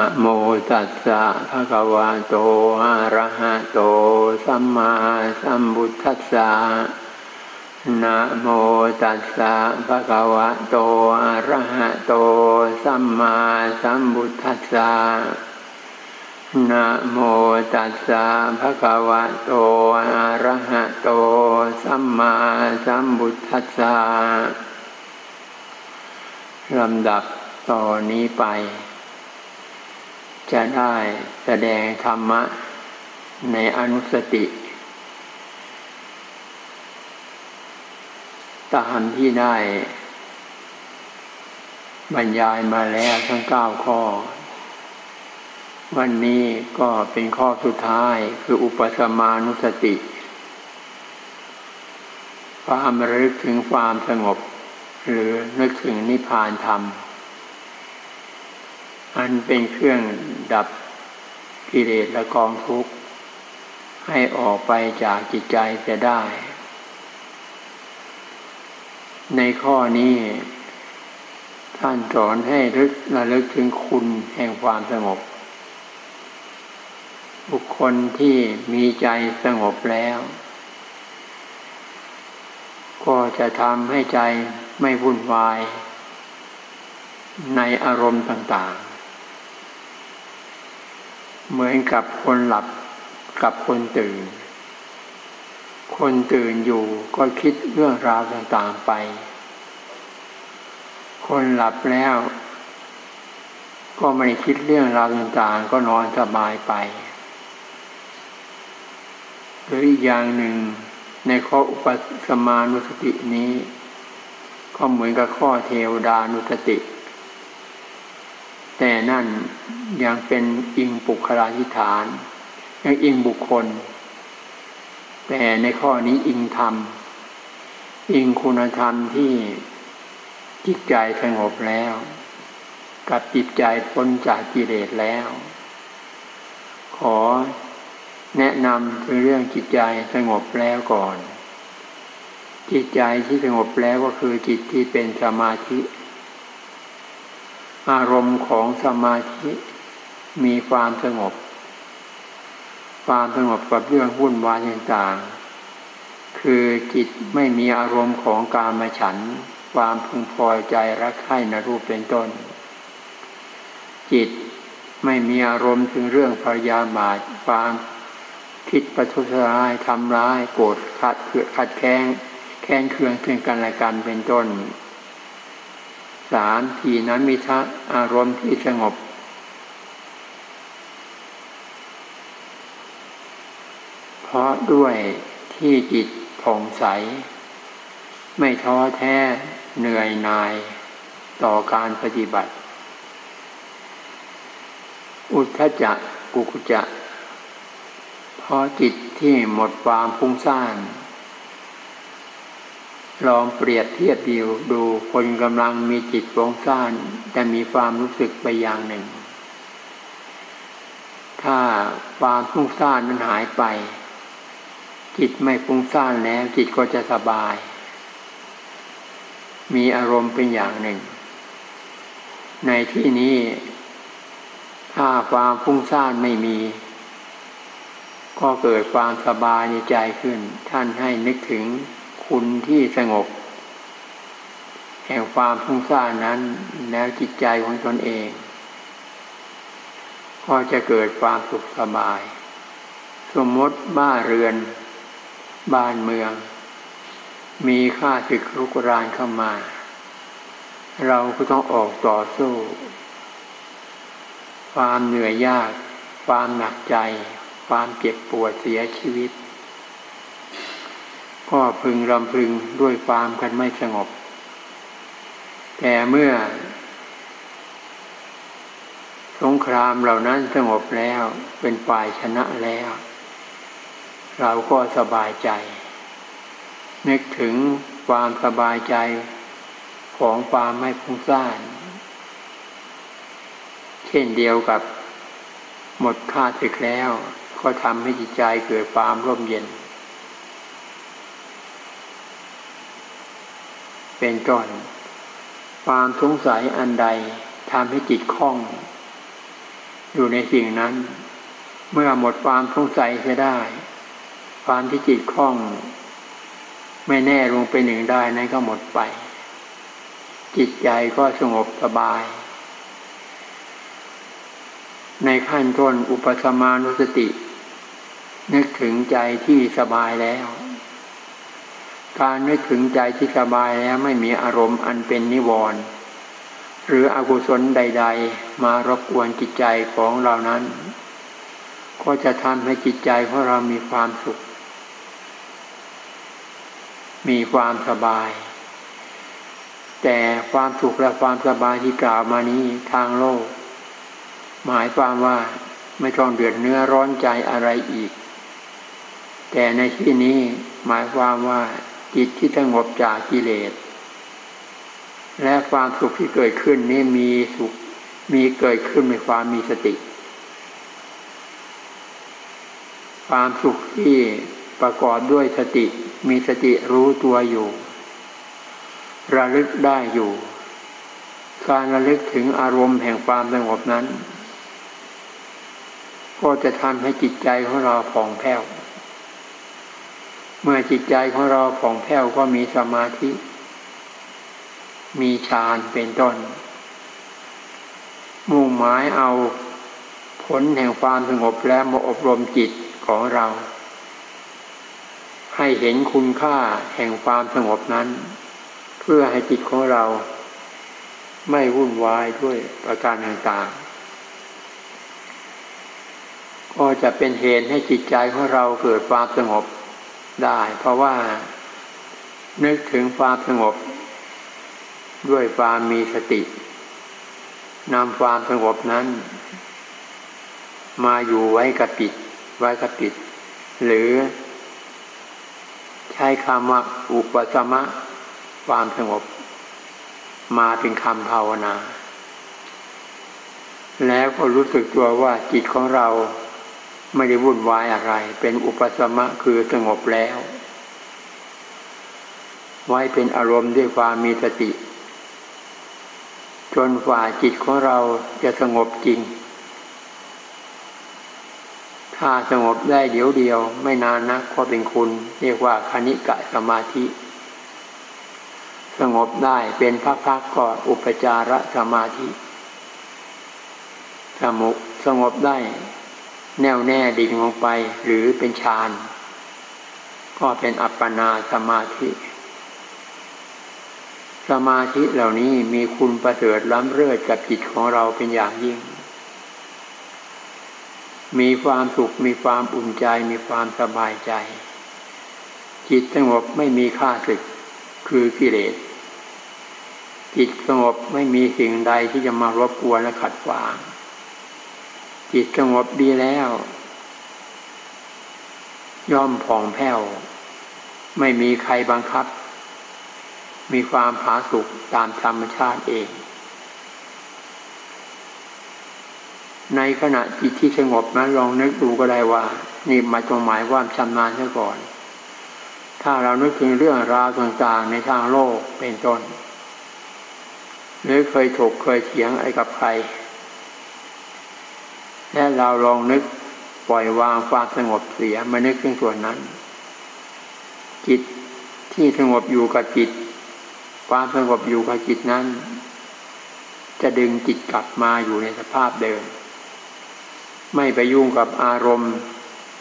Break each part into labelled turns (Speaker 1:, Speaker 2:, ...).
Speaker 1: นะโมตัสสะภะคะวะโตอะระหะโต สัมมาสัมพุทธัสสะนะโมตัสสะภะคะวะโตอะระหะโต สัมมาสัมพุทธัสสะนะโมตัสสะภะคะวะโตอะระหะโต สัมมาสัมพุทธัสสะลำดับต่อนนี้ไป จะได้แสดงธรรมะในอนุสติ ตามที่ได้บรรยายมาแล้วทั้งเก้าข้อ วันนี้ก็เป็นข้อสุดท้ายคืออุปสมานุสติ ความระลึกถึงความสงบ หรือนึกถึงนิพพานธรรม อันเป็นเครื่อง ดับกิเลสและกองทุกข์ให้ออกไปจากจิตใจจะได้ ในข้อนี้ ท่านสอนให้รึกระลึกถึงคุณแห่งความสงบ บุคคลที่มีใจสงบแล้ว ก็จะทำให้ใจไม่วุ่นวาย ในอารมณ์ต่างๆ เหมือนกับคนหลับกับคนตื่น คนตื่นอยู่ก็คิดเรื่องราวต่างๆไป คนหลับแล้ว ก็ไม่คิดเรื่องราวต่างๆ ก็นอนสบายไป หรืออีกอย่างหนึ่งในข้ออุปสมานุสตินี้ ก็เหมือนกับข้อเทวดานุสติ แต่นั่นยังเป็นอิงปุคลาธิฐาน ยังอิงบุคคล แต่ในข้อนี้อิงธรรม อิงคุณธรรมที่จิตใจสงบแล้ว กับจิตใจพ้นจากกิเลสแล้ว ขอแนะนำถึงเรื่องจิตใจสงบแล้วก่อน จิตใจที่สงบแล้วก็คือจิตที่เป็นสมาธิ อารมณ์ของสมาธิมีความสงบ ความสงบกับเรื่องวุ่นวายต่างๆ คือจิตไม่มีอารมณ์ของกามฉัน ความพึงพอใจรักใคร่นรูปเป็นต้น จิตไม่มีอารมณ์ถึงเรื่องพยาบาทความคิดประทุษร้ายทำร้าย โกรธขัดเกือขัดแข้งแค้นเคืองซึ่งกันและกันเป็นต้น สามทีนั้นมีทัอารมณ์ที่สงบ เพราะด้วยที่จิตผ่องใส ไม่ท้อแท้เหนื่อยหน่ายต่อการปฏิบัติ อุทธจักกุกุจักเพราะจิตที่หมดความฟุ้งซ่าน ลองเปรียบเทียบดูดูคนกำลังมีจิตฟุ้งซ่านแต่มีความรู้สึกไปอย่างหนึ่ง ถ้าความฟุ้งซ่านมันหายไป จิตไม่ฟุ้งซ่านแล้ว จิตก็จะสบาย มีอารมณ์เป็นอย่างหนึ่ง ในที่นี้ ถ้าความฟุ้งซ่านไม่มี ก็เกิดความสบายในใจขึ้น ท่านให้นึกถึง คุณที่สงบ แห่งความฟุ้งซ่านนั้น แล้วจิตใจของตนเอง ก็จะเกิดความสุขสบาย สมมติบ้านเรือน บ้านเมือง มีค่าศึกรุกรานเข้ามา เราก็ต้องออกต่อสู้ ความเหนื่อยยาก ความหนักใจ ความเจ็บปวดเสียชีวิต ก็พึงรำพึงด้วยความกันไม่สงบ แต่เมื่อ สงครามเหล่านั้นสงบแล้วเป็นฝ่ายชนะแล้ว เราก็สบายใจ นึกถึงความสบายใจของความไม่พุ่งซ่าน เช่นเดียวกับหมดค่าศึกแล้ว ก็ทำให้จิตใจเกิดความร่มเย็น เป็นต้นความสงสัยอันใดทำให้จิตคล่อง อยู่ในสิ่งนั้น เมื่อหมดความสงสัยจะได้ ความที่จิตคล่อง ไม่แน่ลงไปหนึ่งได้นั้นก็หมดไป จิตใจก็สงบสบาย ในขั้นต้นอุปสมานุสติ นึกถึงใจที่สบายแล้ว การนึกถึงใจที่สบายแล้วไม่มีอารมณ์อันเป็นนิวรณ์หรืออกุศลใด ๆ มารบกวนจิตใจของเรานั้น ก็จะทำให้จิตใจของเรามีความสุข มีความสบาย แต่ความสุขและความสบายที่กล่าวมานี้ทางโลก หมายความว่าไม่ต้องเดือดเนื้อร้อนใจอะไรอีก แต่ในที่นี้หมายความว่า จิตที่สงบจากกิเลส และความสุขที่เกิดขึ้นนี้มีสุขมีเกิดขึ้นในความมีสติ ความสุขที่ประกอบด้วยสติ มีสติรู้ตัวอยู่ ระลึกได้อยู่ การระลึกถึงอารมณ์แห่งความสงบนั้น ก็จะทำให้จิตใจของเราผ่องแผ้ว เมื่อจิตใจของเราผ่องแผ้วก็มีสมาธิ มีฌานเป็นต้น มุ่งหมายเอาผลแห่งความสงบและมาอบรมจิตของเรา ให้เห็นคุณค่าแห่งความสงบนั้น เพื่อให้จิตของเรา ไม่วุ่นวายด้วยประการต่างๆก็จะเป็นเหตุให้จิตใจของเราเกิดความสงบ ได้ เพราะว่า นึกถึงความสงบ ด้วยความมีสตินำความสงบนั้น มาอยู่ไว้กับจิตไว้กับจิตหรือ ใช้คำว่าอุปสมะ ความสงบ มาเป็นคำภาวนา แล้วก็รู้สึกตัวว่าจิตของเรา ไม่ได้วุ่นวายอะไร เป็นอุปสมะคือสงบแล้ว ไว้เป็นอารมณ์ด้วยความมีสติ จนกว่าจิตของเราจะสงบจริง ถ้าสงบได้เดี๋ยวเดียว ไม่นานนักก็เป็นคุณ เรียกว่าคณิกะสมาธิ สงบได้เป็นพักๆก็อุปจารสมาธิสมุสงบได้ แน่วแน่ดิ่งลงไปหรือเป็นฌานก็เป็นอัปปนาสมาธิ สมาธิเหล่านี้มีคุณประเสริฐล้ำเลิศกับจิตของเราเป็นอย่างยิ่ง มีความสุขมีความอุ่นใจมีความสบายใจ จิตสงบไม่มีค่าศึกคือกิเลสจิตสงบไม่มีสิ่งใดที่จะมารบกวนและขัดขวาง จิตสงบดีแล้ว ย่อมผ่องแผ้ว ไม่มีใครบังคับ มีความผาสุกตามธรรมชาติเอง ในขณะจิตที่สงบนั้นลองนึกดูก็ได้ว่า นี่มาตรงหมายความชำนาญซะก่อน ถ้าเรานึกถึงเรื่องราวต่างๆในทางโลกเป็นต้นหรือเคยถกเคยเถียงอะไรกับใคร และเราลองนึกปล่อยวางความสงบเสียมานึกถึงส่วนนั้น จิตที่สงบอยู่กับจิต ความสงบอยู่กับจิตนั้น จะดึงจิตกลับมาอยู่ในสภาพเดิม ไม่ไปยุ่งกับอารมณ์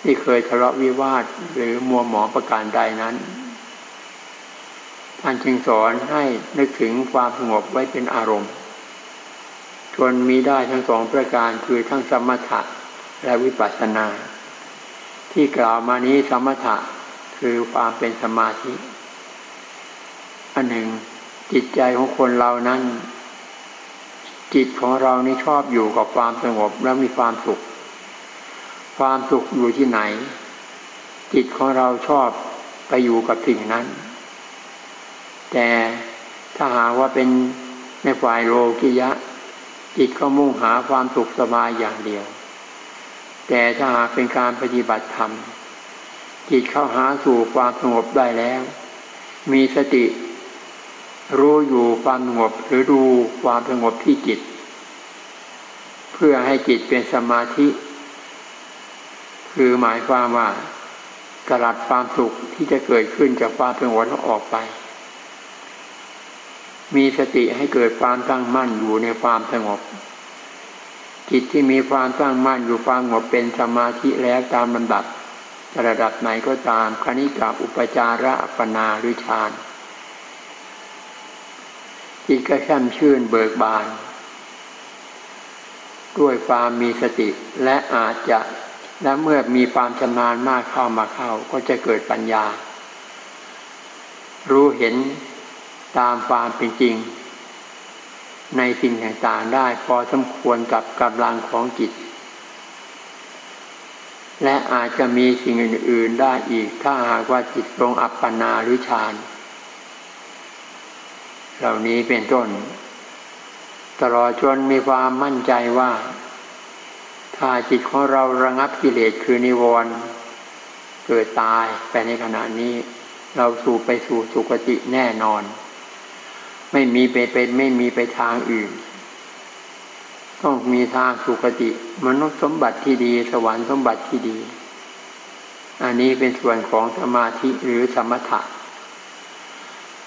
Speaker 1: ที่เคยทะเลาะวิวาทหรือมัวหมองประการใดนั้นท่านจึงสอนให้นึกถึงความสงบไว้เป็นอารมณ์ ชวนมีได้ทั้งสองประการคือทั้งสมถะและวิปัสสนา ที่กล่าวมานี้สมถะคือความเป็นสมาธิ อันหนึ่ง จิตใจของคนเรานั้น จิตของเรานี่ชอบอยู่กับความสงบและมีความสุข ความสุขอยู่ที่ไหน จิตของเราชอบไปอยู่กับสิ่งนั้น แต่ถ้าหากว่าเป็นในฝ่ายโลกิยะ จิตก็มุ่งหาความสุขสบายอย่างเดียว แต่ถ้าหากเป็นการปฏิบัติธรรม จิตเข้าหาสู่ความสงบได้แล้ว มีสติ รู้อยู่ความสงบหรือดูความสงบที่จิต เพื่อให้จิตเป็นสมาธิ คือหมายความว่าสลัดความสุขที่จะเกิดขึ้นจากความเป็นหัวออกไป มีสติให้เกิดความตั้งมั่นอยู่ในความสงบ จิตที่มีความตั้งมั่นอยู่ความสงบเป็นสมาธิแล้วตามลำดับระดับไหนก็ตามคณิกาอุปจาระอัปปนาหรือฌานจิตก็แช่มชื่นเบิกบาน ด้วยความมีสติและอาจจะและเมื่อมีความชำนาญมากเข้ามาเข้า ก็จะเกิดปัญญา รู้เห็น ตามความเป็นจริง ในสิ่งต่างๆได้พอสมควรกับกำลังของจิต และอาจจะมีสิ่งอื่น ๆได้อีกถ้าหากว่าจิตตรงอัปปนาหรือฌานเหล่านี้เป็นต้น ตลอดจนมีความมั่นใจว่า ถ้าจิตของเราระงับกิเลสคือนิวรณ์เกิดตายไปในขณะนี้ เราสู่ไปสู่สุคติแน่นอน ไม่มีไปเป็นไม่มีไปทางอื่น ต้องมีทางสุคติ มนุษย์สมบัติที่ดี สวรรค์สมบัติที่ดี อันนี้เป็นส่วนของสมาธิหรือสมถะ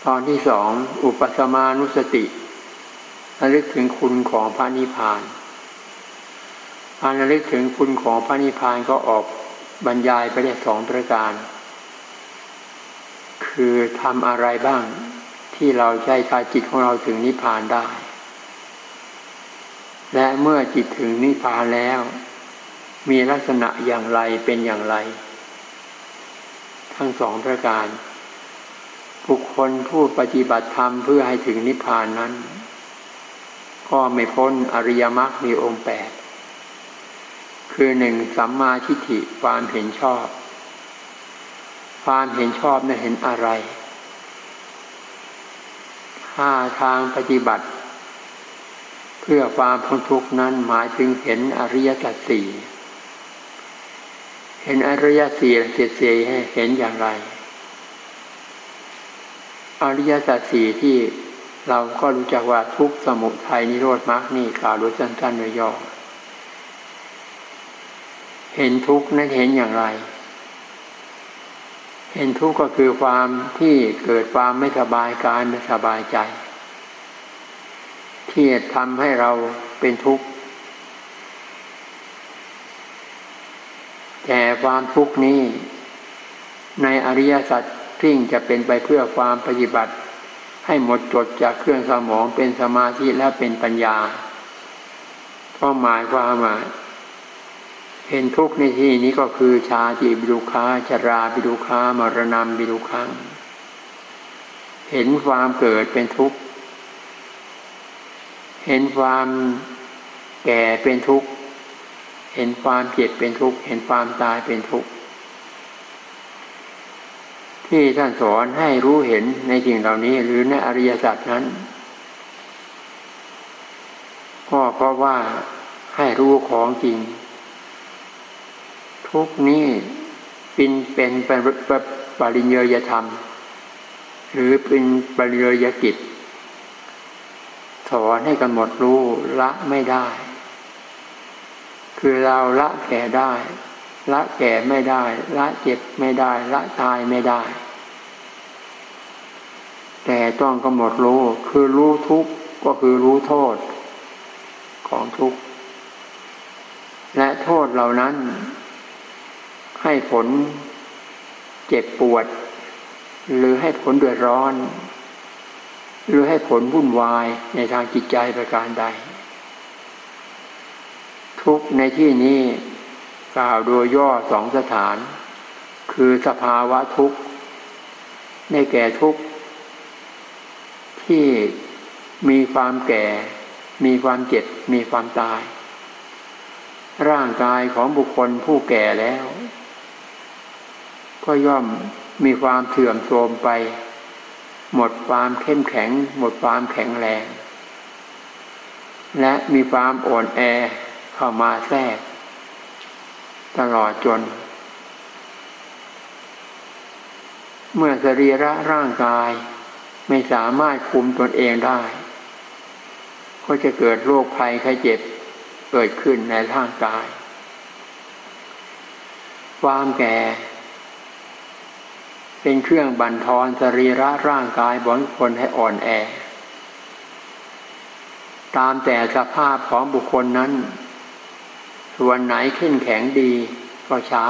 Speaker 1: ตอนที่สองอุปสมานุสติระลึกถึงคุณของพระนิพพานการระลึกถึงคุณของพระนิพพานก็ออกบรรยายไปได้สองประการ คือทำอะไรบ้าง ที่เราใช้พาจิตของเราถึงนิพพานได้ และเมื่อจิตถึงนิพพานแล้ว มีลักษณะอย่างไรเป็นอย่างไร ทั้งสองประการ บุคคลผู้ปฏิบัติธรรมเพื่อให้ถึงนิพพานนั้น ก็ไม่พ้นอริยมรรคมีองค์แปดคือหนึ่งสัมมาทิฏฐิความเห็นชอบ ความเห็นชอบนั้นเห็นอะไร ห้าทางปฏิบัติ เพื่อความพ้นทุกข์นั้นหมายถึงเห็นอริยสัจสี่เห็นอริยสี่เสียเสียให้เห็นอย่างไร อริยสัจสี่ที่เราก็รู้จักว่าทุกสมุทัยนิโรธมรรคนี่กล่าวโดยสั้นๆโดยย่อเห็นทุกข์นั้นเห็นอย่างไร เห็นทุกข์ก็คือความที่เกิดความไม่สบายกายไม่สบายใจ ที่ทำให้เราเป็นทุกข์แต่ความทุกข์นี้ ในอริยสัจสิ่งจะเป็นไปเพื่อความปฏิบัติ ให้หมดจดจากเครื่องสมองเป็นสมาธิและเป็นปัญญาก็หมายความว่า เห็นทุกข์ในที่นี้ก็คือชาติบิดุคาชราบิดุคามรณะบิดุคังเห็นความเกิดเป็นทุกข์ เห็นความแก่เป็นทุกข์ เห็นความเจ็บเป็นทุกข์ เห็นความตายเป็นทุกข์ ที่ท่านสอนให้รู้เห็นในสิ่งเหล่านี้หรือในอริยสัจนั้นก็เพราะว่าให้รู้ของจริง ทุกนี้เป็นเป็นปริญญาธรรม หรือเป็นปริญญากิจสอนให้กันหมดรู้ละไม่ได้ คือเราละแก่ได้ ละแก่ไม่ได้ ละเจ็บไม่ได้ ละตายไม่ได้ แต่ต้องกำหนดรู้คือรู้ทุกข์ก็คือรู้โทษของทุกข์และโทษเหล่านั้น ให้ผลเจ็บปวด หรือให้ผลเดือดร้อน หรือให้ผลวุ่นวายในทางจิตใจประการใด ทุกในที่นี้กล่าวโดยย่อสองสถาน คือสภาวะทุกข์ในแก่ทุกข์ที่มีความแก่ มีความเจ็บ มีความตาย ร่างกายของบุคคลผู้แก่แล้ว ก็ย่อมมีความเสื่อมโทรมไป หมดความเข้มแข็ง หมดความแข็งแรง และมีความอ่อนแอเข้ามาแทรก ตลอดจน เมื่อสรีระร่างกายไม่สามารถคุมตนเองได้ ก็จะเกิดโรคภัยไข้เจ็บเกิดขึ้นในร่างกาย ความแก่ เป็นเครื่องบั่นทอนสรีระร่างกายบางคนให้อ่อนแอ ตามแต่สภาพของบุคคลนั้น ส่วนไหนเข้มแข็งดีก็ช้า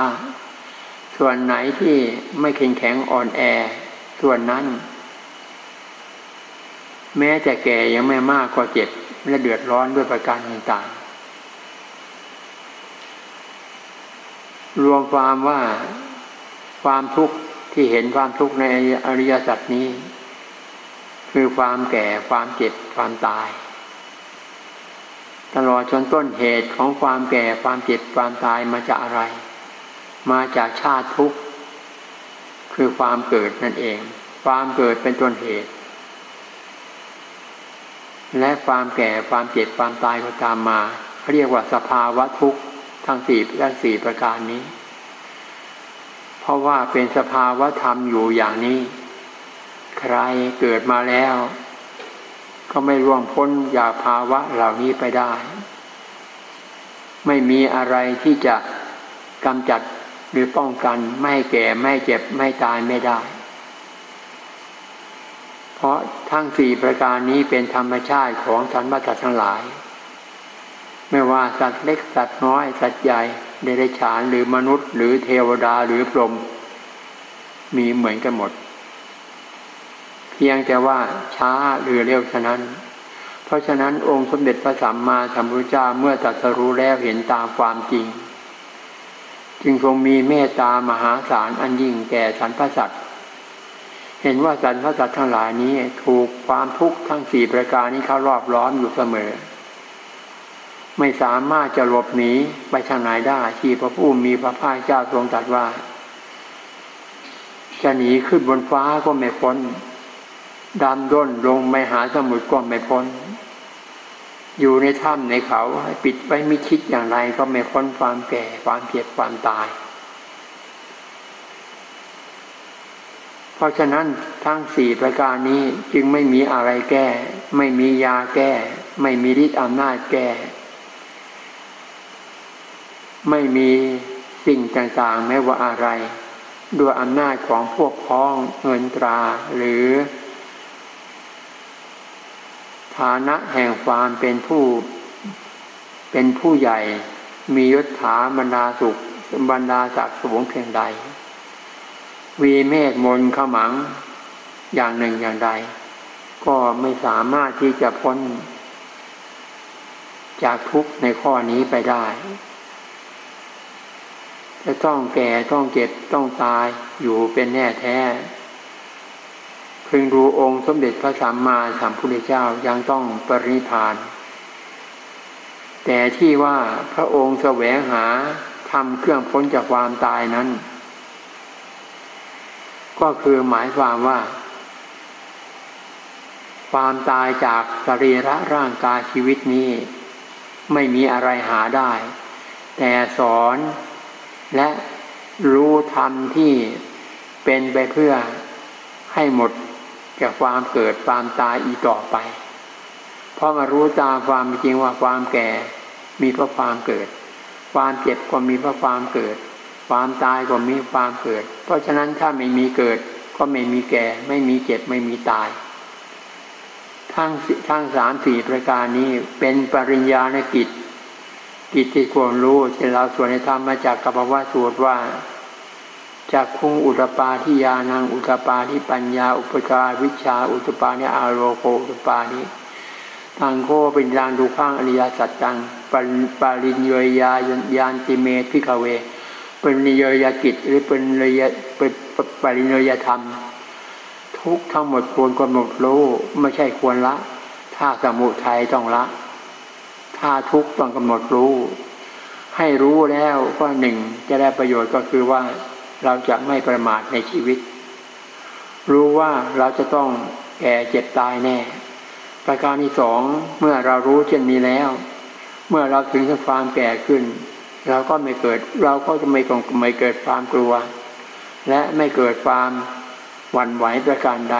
Speaker 1: ส่วนไหนที่ไม่เข้มแข็งอ่อนแอ ส่วนนั้น แม้จะแก่ยังไม่มากก็เจ็บและเดือดร้อนด้วยประการต่างๆรวมความว่าความทุกข์ ที่เห็นความทุกข์ในอริยสัจนี้ คือความแก่ความเจ็บความตาย ตลอดจนต้นเหตุของความแก่ความเจ็บความตายมาจากอะไร มาจากชาติทุกข์คือความเกิดนั่นเอง ความเกิดเป็นต้นเหตุ และความแก่ความเจ็บความตายก็ตามมาเรียกว่าสภาวะทุกข์ทั้งสี่ทั้งสี่ประการนี้ เพราะว่าเป็นสภาวะธรรมอยู่อย่างนี้ ใครเกิดมาแล้ว ก็ไม่ร่วงพ้นจากภาวะเหล่านี้ไปได้ ไม่มีอะไรที่จะกำจัดหรือป้องกันไม่ให้แก่ไม่เจ็บไม่ตายไม่ได้ เพราะทั้งสี่ประการนี้เป็นธรรมชาติของสรรพสัตว์ทั้งหลาย ไม่ว่าสัตว์เล็กสัตว์น้อยสัตว์ใหญ่ เดรัจฉานหรือมนุษย์ หรือเทวดาหรือพรหมมีเหมือนกันหมด เพียงแต่ว่าช้าหรือเร็วฉะนั้น เพราะฉะนั้นองค์สมเด็จพระสัมมาสัมพุทธเจ้าเมื่อตรัสรู้แล้วเห็นตามความจริง จึงทรงมีเมตตามหาศาลอันยิ่งแก่สรรพสัตว์เห็นว่าสรรพสัตว์ทั้งหลายนี้ถูกความทุกข์ทั้งสี่ประการนี้เขารอบล้อมอยู่เสมอ ไม่สามารถจะหลบหนีไปทางไหนได้ที่พระผู้มีพระภาคเจ้าทรงตรัสว่า จะหนีขึ้นบนฟ้าก็ไม่พ้นดำด้นลงไม่หาสมุทรก็ไม่พ้น อยู่ในถ้ำในเขาปิดไว้ไม่คิดอย่างไรก็ไม่พ้นความแก่ความเจ็บความตาย เพราะฉะนั้นทั้งสี่ประการนี้จึงไม่มีอะไรแก้ ไม่มียาแก้ ไม่มีฤทธิ์อำนาจแก้ ไม่มีสิ่งต่างๆไม่ว่าอะไร ด้วยอำนาจของพวกพ้องเงินตราหรือ ฐานะแห่งความเป็นผู้ เป็นผู้ใหญ่ มียศถาบรรดาสุขบรรดาศักดิ์สูงเพียงใด วีเมฆมนขมังอย่างหนึ่งอย่างใด ก็ไม่สามารถที่จะพ้น จากทุกข์ในข้อนี้ไปได้ จะต้องแก่ต้องเจ็บต้องตายอยู่เป็นแน่แท้พึงรู้องค์สมเด็จพระสัมมาสัมพุทธเจ้ายังต้องปริพาน แต่ที่ว่าพระองค์แสวงหาทำเครื่องพ้นจากความตายนั้น ก็คือหมายความว่า ความตายจากสรีระร่างกายชีวิตนี้ ไม่มีอะไรหาได้ แต่สอน และรู้ธรรมที่เป็นไปเพื่อให้หมดแก่ความเกิดความตายอีกต่อไป เพราะมารู้ตามความจริงว่าความแก่มีเพราะความเกิด ความเจ็บก็มีเพราะความเกิด ความตายก็มีความเกิด เพราะฉะนั้นถ้าไม่มีเกิดก็ไม่มีแก่ ไม่มีเจ็บไม่มีตาย ทั้งทั้งสามสี่ประการนี้เป็นปริญญาในกิจ กิจที่ควรรู้เช่นเราส่วนในธรรมมาจากกัปวัตสูตรว่าจากคุงอุตปาทิยานังอุตปาทิปัญญา อุปจารวิชาอุตปานิอาโรโกอุตปานิทางโคเป็นยานดูข้างอริยสัจจังปริญญยายานติเมพิกเวเป็นนิยยกิจหรือเป็นเยเป็นปรินยธรรม ทุกทั้งหมดควรกำหนดรู้ไม่ใช่ควรละ ถ้าสมุทัยต้องละ ถ้าทุกต้องกำหนดรู้ ให้รู้แล้วก็หนึ่งจะได้ประโยชน์ก็คือว่าเราจะไม่ประมาทในชีวิต รู้ว่าเราจะต้องแก่เจ็บตายแน่ ประการที่สองเมื่อเรารู้เช่นนี้แล้ว เมื่อเราถึงความแก่ขึ้น เราก็ไม่เกิด เราก็จะไม่ไม่เกิดความกลัว และไม่เกิดความหวั่นไหวประการใด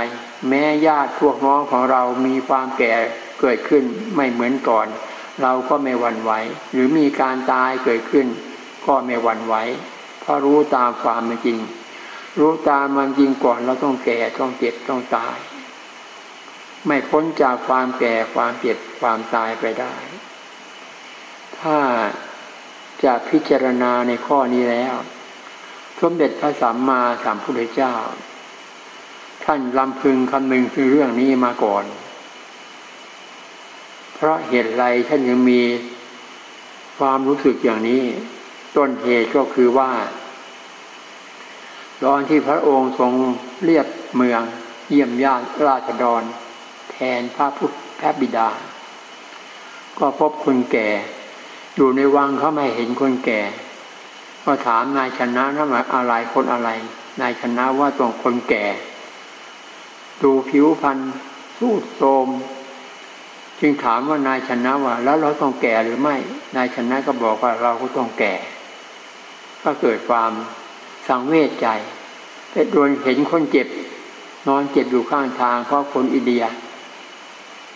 Speaker 1: แม้ญาติพวกน้องของเรามีความแก่เกิดขึ้นไม่เหมือนก่อน เราก็ไม่หวั่นไหว หรือมีการตายเกิดขึ้น ก็ไม่หวั่นไหวเพราะรู้ตามความเป็นจริง รู้ตามมันจริงก่อนเราต้องแก่ต้องเจ็บต้องตาย ไม่พ้นจากความแก่ความเจ็บความตายไปได้ ถ้าจะพิจารณาในข้อนี้แล้ว สมเด็จพระสัมมาสัมพุทธเจ้า ท่านลำพึงคำนึงถึงเรื่องนี้มาก่อน เพราะเหตุไรท่านยังมีความรู้สึกอย่างนี้ ต้นเหตุก็คือว่า ตอนที่พระองค์ทรงเรียบเมือง เยี่ยมญาติราชดรแทนพระพุทธบิดา ก็พบคนแก่ อยู่ในวังเขาไม่เห็นคนแก่ ก็ถามนายชนะนะว่าอะไรคนอะไร นายชนะว่าตรงคนแก่ ดูผิวพรรณสูดโทม จึงถามว่านายชนะว่า แล้วเราต้องแก่หรือไม่ นายชนะก็บอกว่าเราก็ต้องแก่ ก็เกิดความสังเวชใจไปโดนเห็นคนเจ็บ นอนเจ็บอยู่ข้างทาง เพราะคนอินเดีย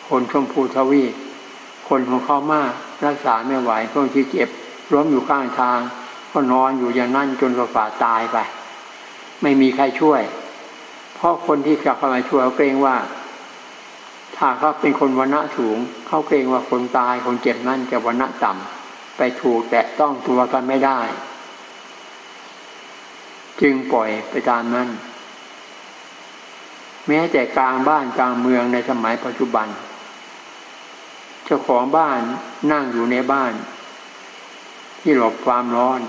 Speaker 1: คนชมพูทวีคนของเขามากรักษาไม่ไหวพวกที่เจ็บล้มอยู่ข้างทาง ก็นอนอยู่อย่างนั้นจนกว่าตายไป ไม่มีใครช่วย เพราะคนที่กลับเข้ามาช่วยเกรงว่า ถ้าเขาเป็นคนวันณะสูง เขาเกรงว่าคนตายคนเจ็บนั่นจะวันณะต่ำไปถูกแตะต้องตัวกันไม่ได้ จึงปล่อยไปตามนั้น แม้แต่กลางบ้านกลางเมืองในสมัยปัจจุบัน เจ้าของบ้านนั่งอยู่ในบ้าน ที่หลบความร้อน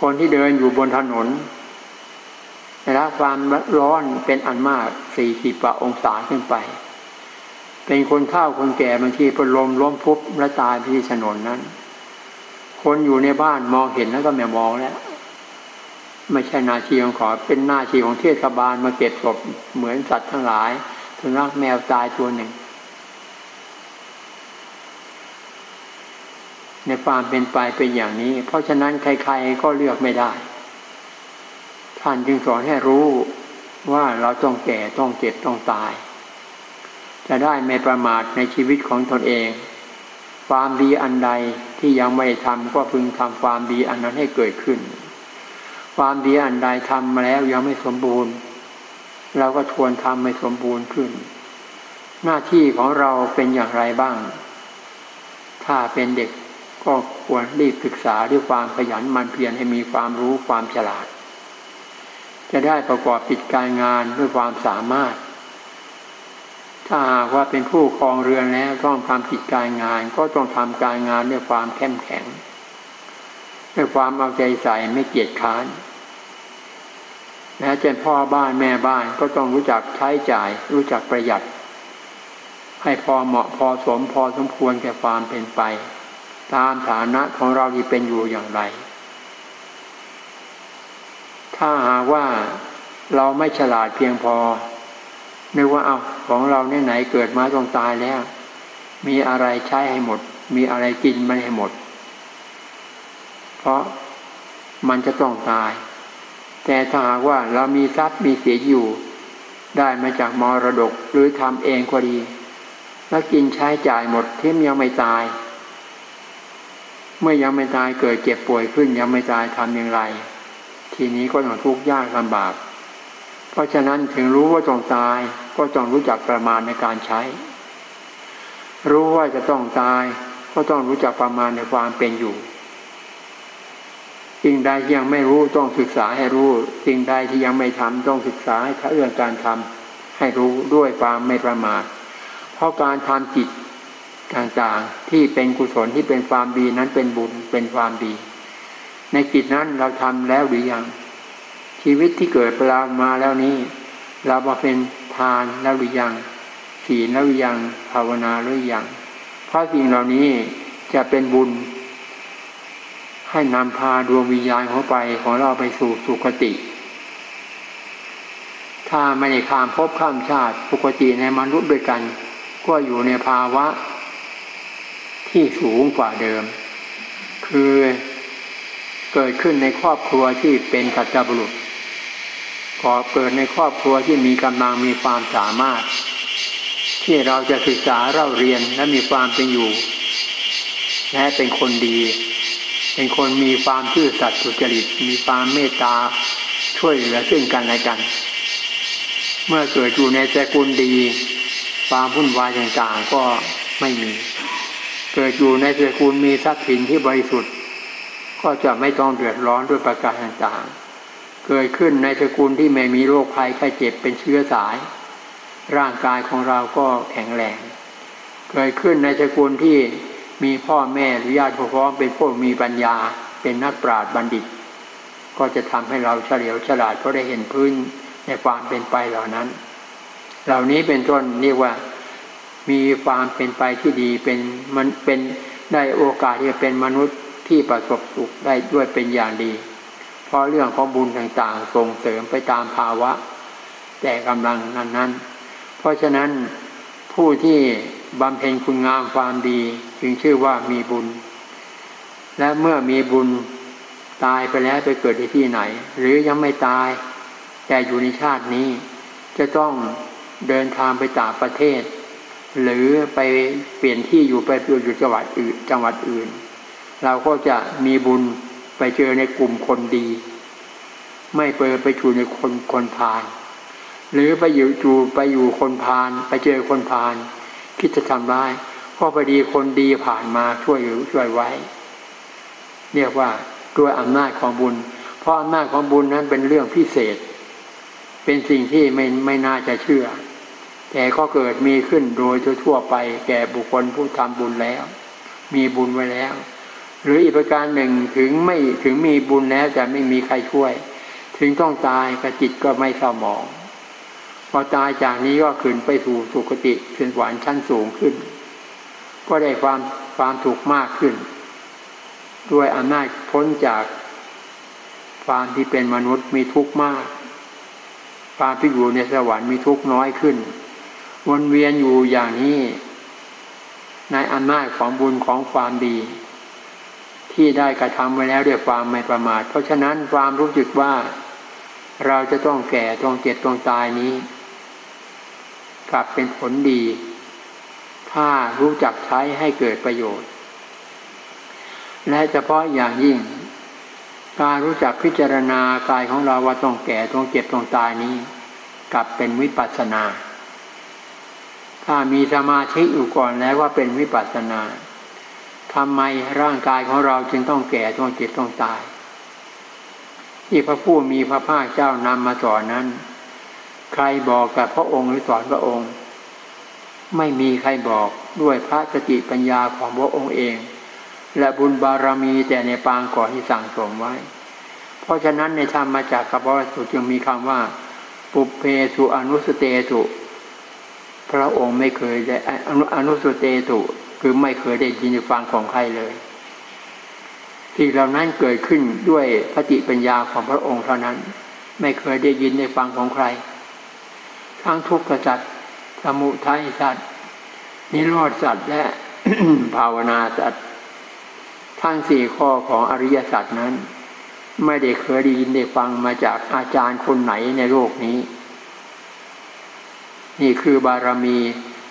Speaker 1: คนที่เดินอยู่บนถนนได้รับความร้อนเป็นอันมากสี่สิบองศาขึ้นไป เป็นคนเฒ่าคนแก่บางทีเป็นลมล้มพุบและตายที่ถนนนั้น คนอยู่ในบ้านมองเห็นแล้วก็ไม่มองแล้ว ไม่ใช่นาทีของขอเป็นหน้าที่ของเทศบาลมาเก็บศพเหมือนสัตว์ทั้งหลายสุนัขแมวตายตัวหนึ่ง ในความเป็นไปเป็นอย่างนี้ เพราะฉะนั้นใครๆก็เลือกไม่ได้ ท่านจึงสอนให้รู้ว่าเราต้องแก่ต้องเจ็บต้องตาย จะได้ไม่ประมาทในชีวิตของตนเอง ความดีอันใดที่ยังไม่ทำก็พึงทำความดีอันนั้นให้เกิดขึ้น ความดีอันใดทำมาแล้วยังไม่สมบูรณ์ เราก็ทวนทำให้สมบูรณ์ขึ้น หน้าที่ของเราเป็นอย่างไรบ้าง ถ้าเป็นเด็กก็ควรรีบศึกษาด้วยความขยันมันเพียรให้มีความรู้ความฉลาด จะได้ประกอบปิดการงานด้วยความสามารถ ถ้าหากว่าเป็นผู้ครองเรือนแล้วต้องทำกิจการงาน ก็ต้องทำการงานด้วยความเข้มแข็ง ด้วยความเอาใจใส่ไม่เกียจค้านแม้เจนพ่อบ้านแม่บ้านก็ต้องรู้จักใช้จ่าย รู้จักประหยัด ให้พอเหมาะพอสมพอสมควรแก่ความเป็นไป ตามฐานะของเราที่เป็นอยู่อย่างไร ถ้าหากว่าเราไม่ฉลาดเพียงพอ นึกว่าเอาของเราเนี่ยไหนเกิดมาต้องตายแล้ว มีอะไรใช้ให้หมด มีอะไรกินมันให้หมด เพราะมันจะต้องตาย แต่ถ้าหากว่าเรามีทรัพย์มีเสียอยู่ ได้มาจากมรดกหรือทำเองก็ดี แล้วกินใช้จ่ายหมดเที่ยังไม่ตาย เมื่อยังไม่ตายเกิดเจ็บป่วยขึ้นยังไม่ตายทำอย่างไร ทีนี้ก็ต้องทุกข์ยากลำบาก เพราะฉะนั้นถึงรู้ว่าต้องตายก็ต้องรู้จักประมาณในการใช้ รู้ว่าจะต้องตาย ก็ต้องรู้จักประมาณในความเป็นอยู่สิ่งใดที่ยังไม่รู้ต้องศึกษาให้รู้สิ่งใดที่ยังไม่ทำต้องศึกษาให้เอื้อการทำให้รู้ด้วยความไม่ประมาทเพราะการทำจิตต่างๆ ที่เป็นกุศลที่เป็นความดีนั้นเป็นบุญเป็นความดี ในกิจนั้นเราทำแล้วหรือยัง ชีวิตที่เกิดเวลามาแล้วนี้ เรามาเป็นทานแล้วหรือยังศีลแล้วหรือยังภาวนาหรือยังเพราะสิ่งเหล่านี้จะเป็นบุญ ให้นำพาดวงวิญญาณของไปของเราไปสู่สุคติ ถ้าไม่ได้ข้ามภพข้ามชาติปกติในมนุษย์ด้วยกัน ก็อยู่ในภาวะ ที่สูงกว่าเดิม คือเกิดขึ้นในครอบครัวที่เป็นกัจจบุรุษ ก่อเกิดในครอบครัวที่มีกำลังมีความสามารถ ที่เราจะศึกษาเราเรียนและมีความเป็นอยู่และเป็นคนดี เป็นคนมีความซื่อสัตย์สุจริต มีความเมตตาช่วยเหลือซึ่งกันและกัน เมื่อเกิดอยู่ในสกุลดี ความวุ่นวายต่างๆก็ไม่มี เกิดอยู่ในสกุลมีทรัพย์สินที่บริสุทธิ์ ก็จะไม่ต้องเดือดร้อนด้วยประการต่างๆ เกิดขึ้นในสกุลที่ไม่มีโรคภัยไข้เจ็บเป็นเชื้อสาย ร่างกายของเราก็แข็งแรง เกิดขึ้นในสกุลที่มีพ่อแม่หรือญาติผู้พ้องเป็นผู้มีปัญญา เป็นนักปราชญ์บัณฑิต ก็จะทำให้เราเฉลียวฉลาดเพราะได้เห็นพื้นในความเป็นไปเหล่านั้น เหล่านี้เป็นต้นเรียกว่ามีความเป็นไปที่ดีเป็นมันเป็นได้โอกาสที่จะเป็นมนุษย์ที่ประสบสุขได้ด้วยเป็นอย่างดี เพราะเรื่องของบุญต่างๆ ส่งเสริมไปตามภาวะ แต่กำลังนั้นๆ เพราะฉะนั้นผู้ที่บำเพ็ญคุณงามความดี จึงชื่อว่ามีบุญ และเมื่อมีบุญตายไปแล้วไปเกิดที่ไหน หรือยังไม่ตาย แต่อยู่ในชาตินี้ จะต้องเดินทางไปต่างประเทศ หรือไปเปลี่ยนที่อยู่ไปอยู่จังหวัดอื่นจังหวัดอื่น เราก็จะมีบุญ ไปเจอในกลุ่มคนดี ไม่เปิดไปอยู่ในคนคนพาลหรือไปอยู่จูไปอยู่คนพาลไปเจอคนพาลคิดจะทำร้ายก็พอดีคนดีผ่านมาช่วยช่วยไว้ เรียกว่าด้วยอำนาจของบุญ เพราะอำนาจของบุญนั้นเป็นเรื่องพิเศษ เป็นสิ่งที่ไม่ไม่น่าจะเชื่อ แต่ก็เกิดมีขึ้นโดยทั่วไป แก่บุคคลผู้ทำบุญแล้ว มีบุญไว้แล้ว หรืออีกประการหนึ่งถึงไม่ถึงมีบุญแล้วจะไม่มีใครช่วย ถึงต้องตายกระจิตก็ไม่เศร้าหมองพอตายจากนี้ก็ขึ้นไปสู่สุคติขึ้นหวานชั้นสูงขึ้น ก็ได้ความความถูกมากขึ้น ด้วยอำนาจพ้นจากความที่เป็นมนุษย์มีทุกข์มาก ความที่อยู่ในสวรรค์มีทุกข์น้อยขึ้น วนเวียนอยู่อย่างนี้ ในอำนาจของบุญของความดี ที่ได้กระทำไว้แล้วด้วยความไม่ประมาท เพราะฉะนั้นความรู้สึกว่าเราจะต้องแก่ต้องเจ็บต้องตายนี้ กลับเป็นผลดี ถ้ารู้จักใช้ให้เกิดประโยชน์ และเฉพาะอย่างยิ่ง การรู้จักพิจารณากายของเราว่าต้องแก่ต้องเจ็บต้องตายนี้ กลับเป็นวิปัสสนา ถ้ามีสมาธิอยู่ก่อนแล้วว่าเป็นวิปัสสนา ทำไมร่างกายของเราจึงต้องแก่ต้องเจ็บต้องตาย ที่พระผู้มีพระภาคเจ้านำมาสอนนั้น ใครบอกกับพระองค์หรือสอนพระองค์ ไม่มีใครบอกด้วยพระสติปัญญาของพระองค์เอง และบุญบารมีแต่ในปางก่อนที่สั่งสมไว้ เพราะฉะนั้นในธรรมมาจากกัปวัสุจึงมีคำว่า ปุเพสุอนุสเตตุพระองค์ไม่เคยได้อนุสเตตุ คือไม่เคยได้ยินฟังของใครเลยสิ่เหล่านั้นเกิดขึ้นด้วยพติปัญญาของพระองค์เท่านั้น ไม่เคยได้ยินได้ฟังของใคร ทั้งทุกข์สัตว์สมุทัยสัตว์นิโรธสัตว์และภาวนาสัตว์ทั้งสี่ข้อของอริยสัจนั้น ไม่ได้เคยได้ยินได้ฟังมาจากอาจารย์คนไหนในโลกนี้ นี่คือบารมี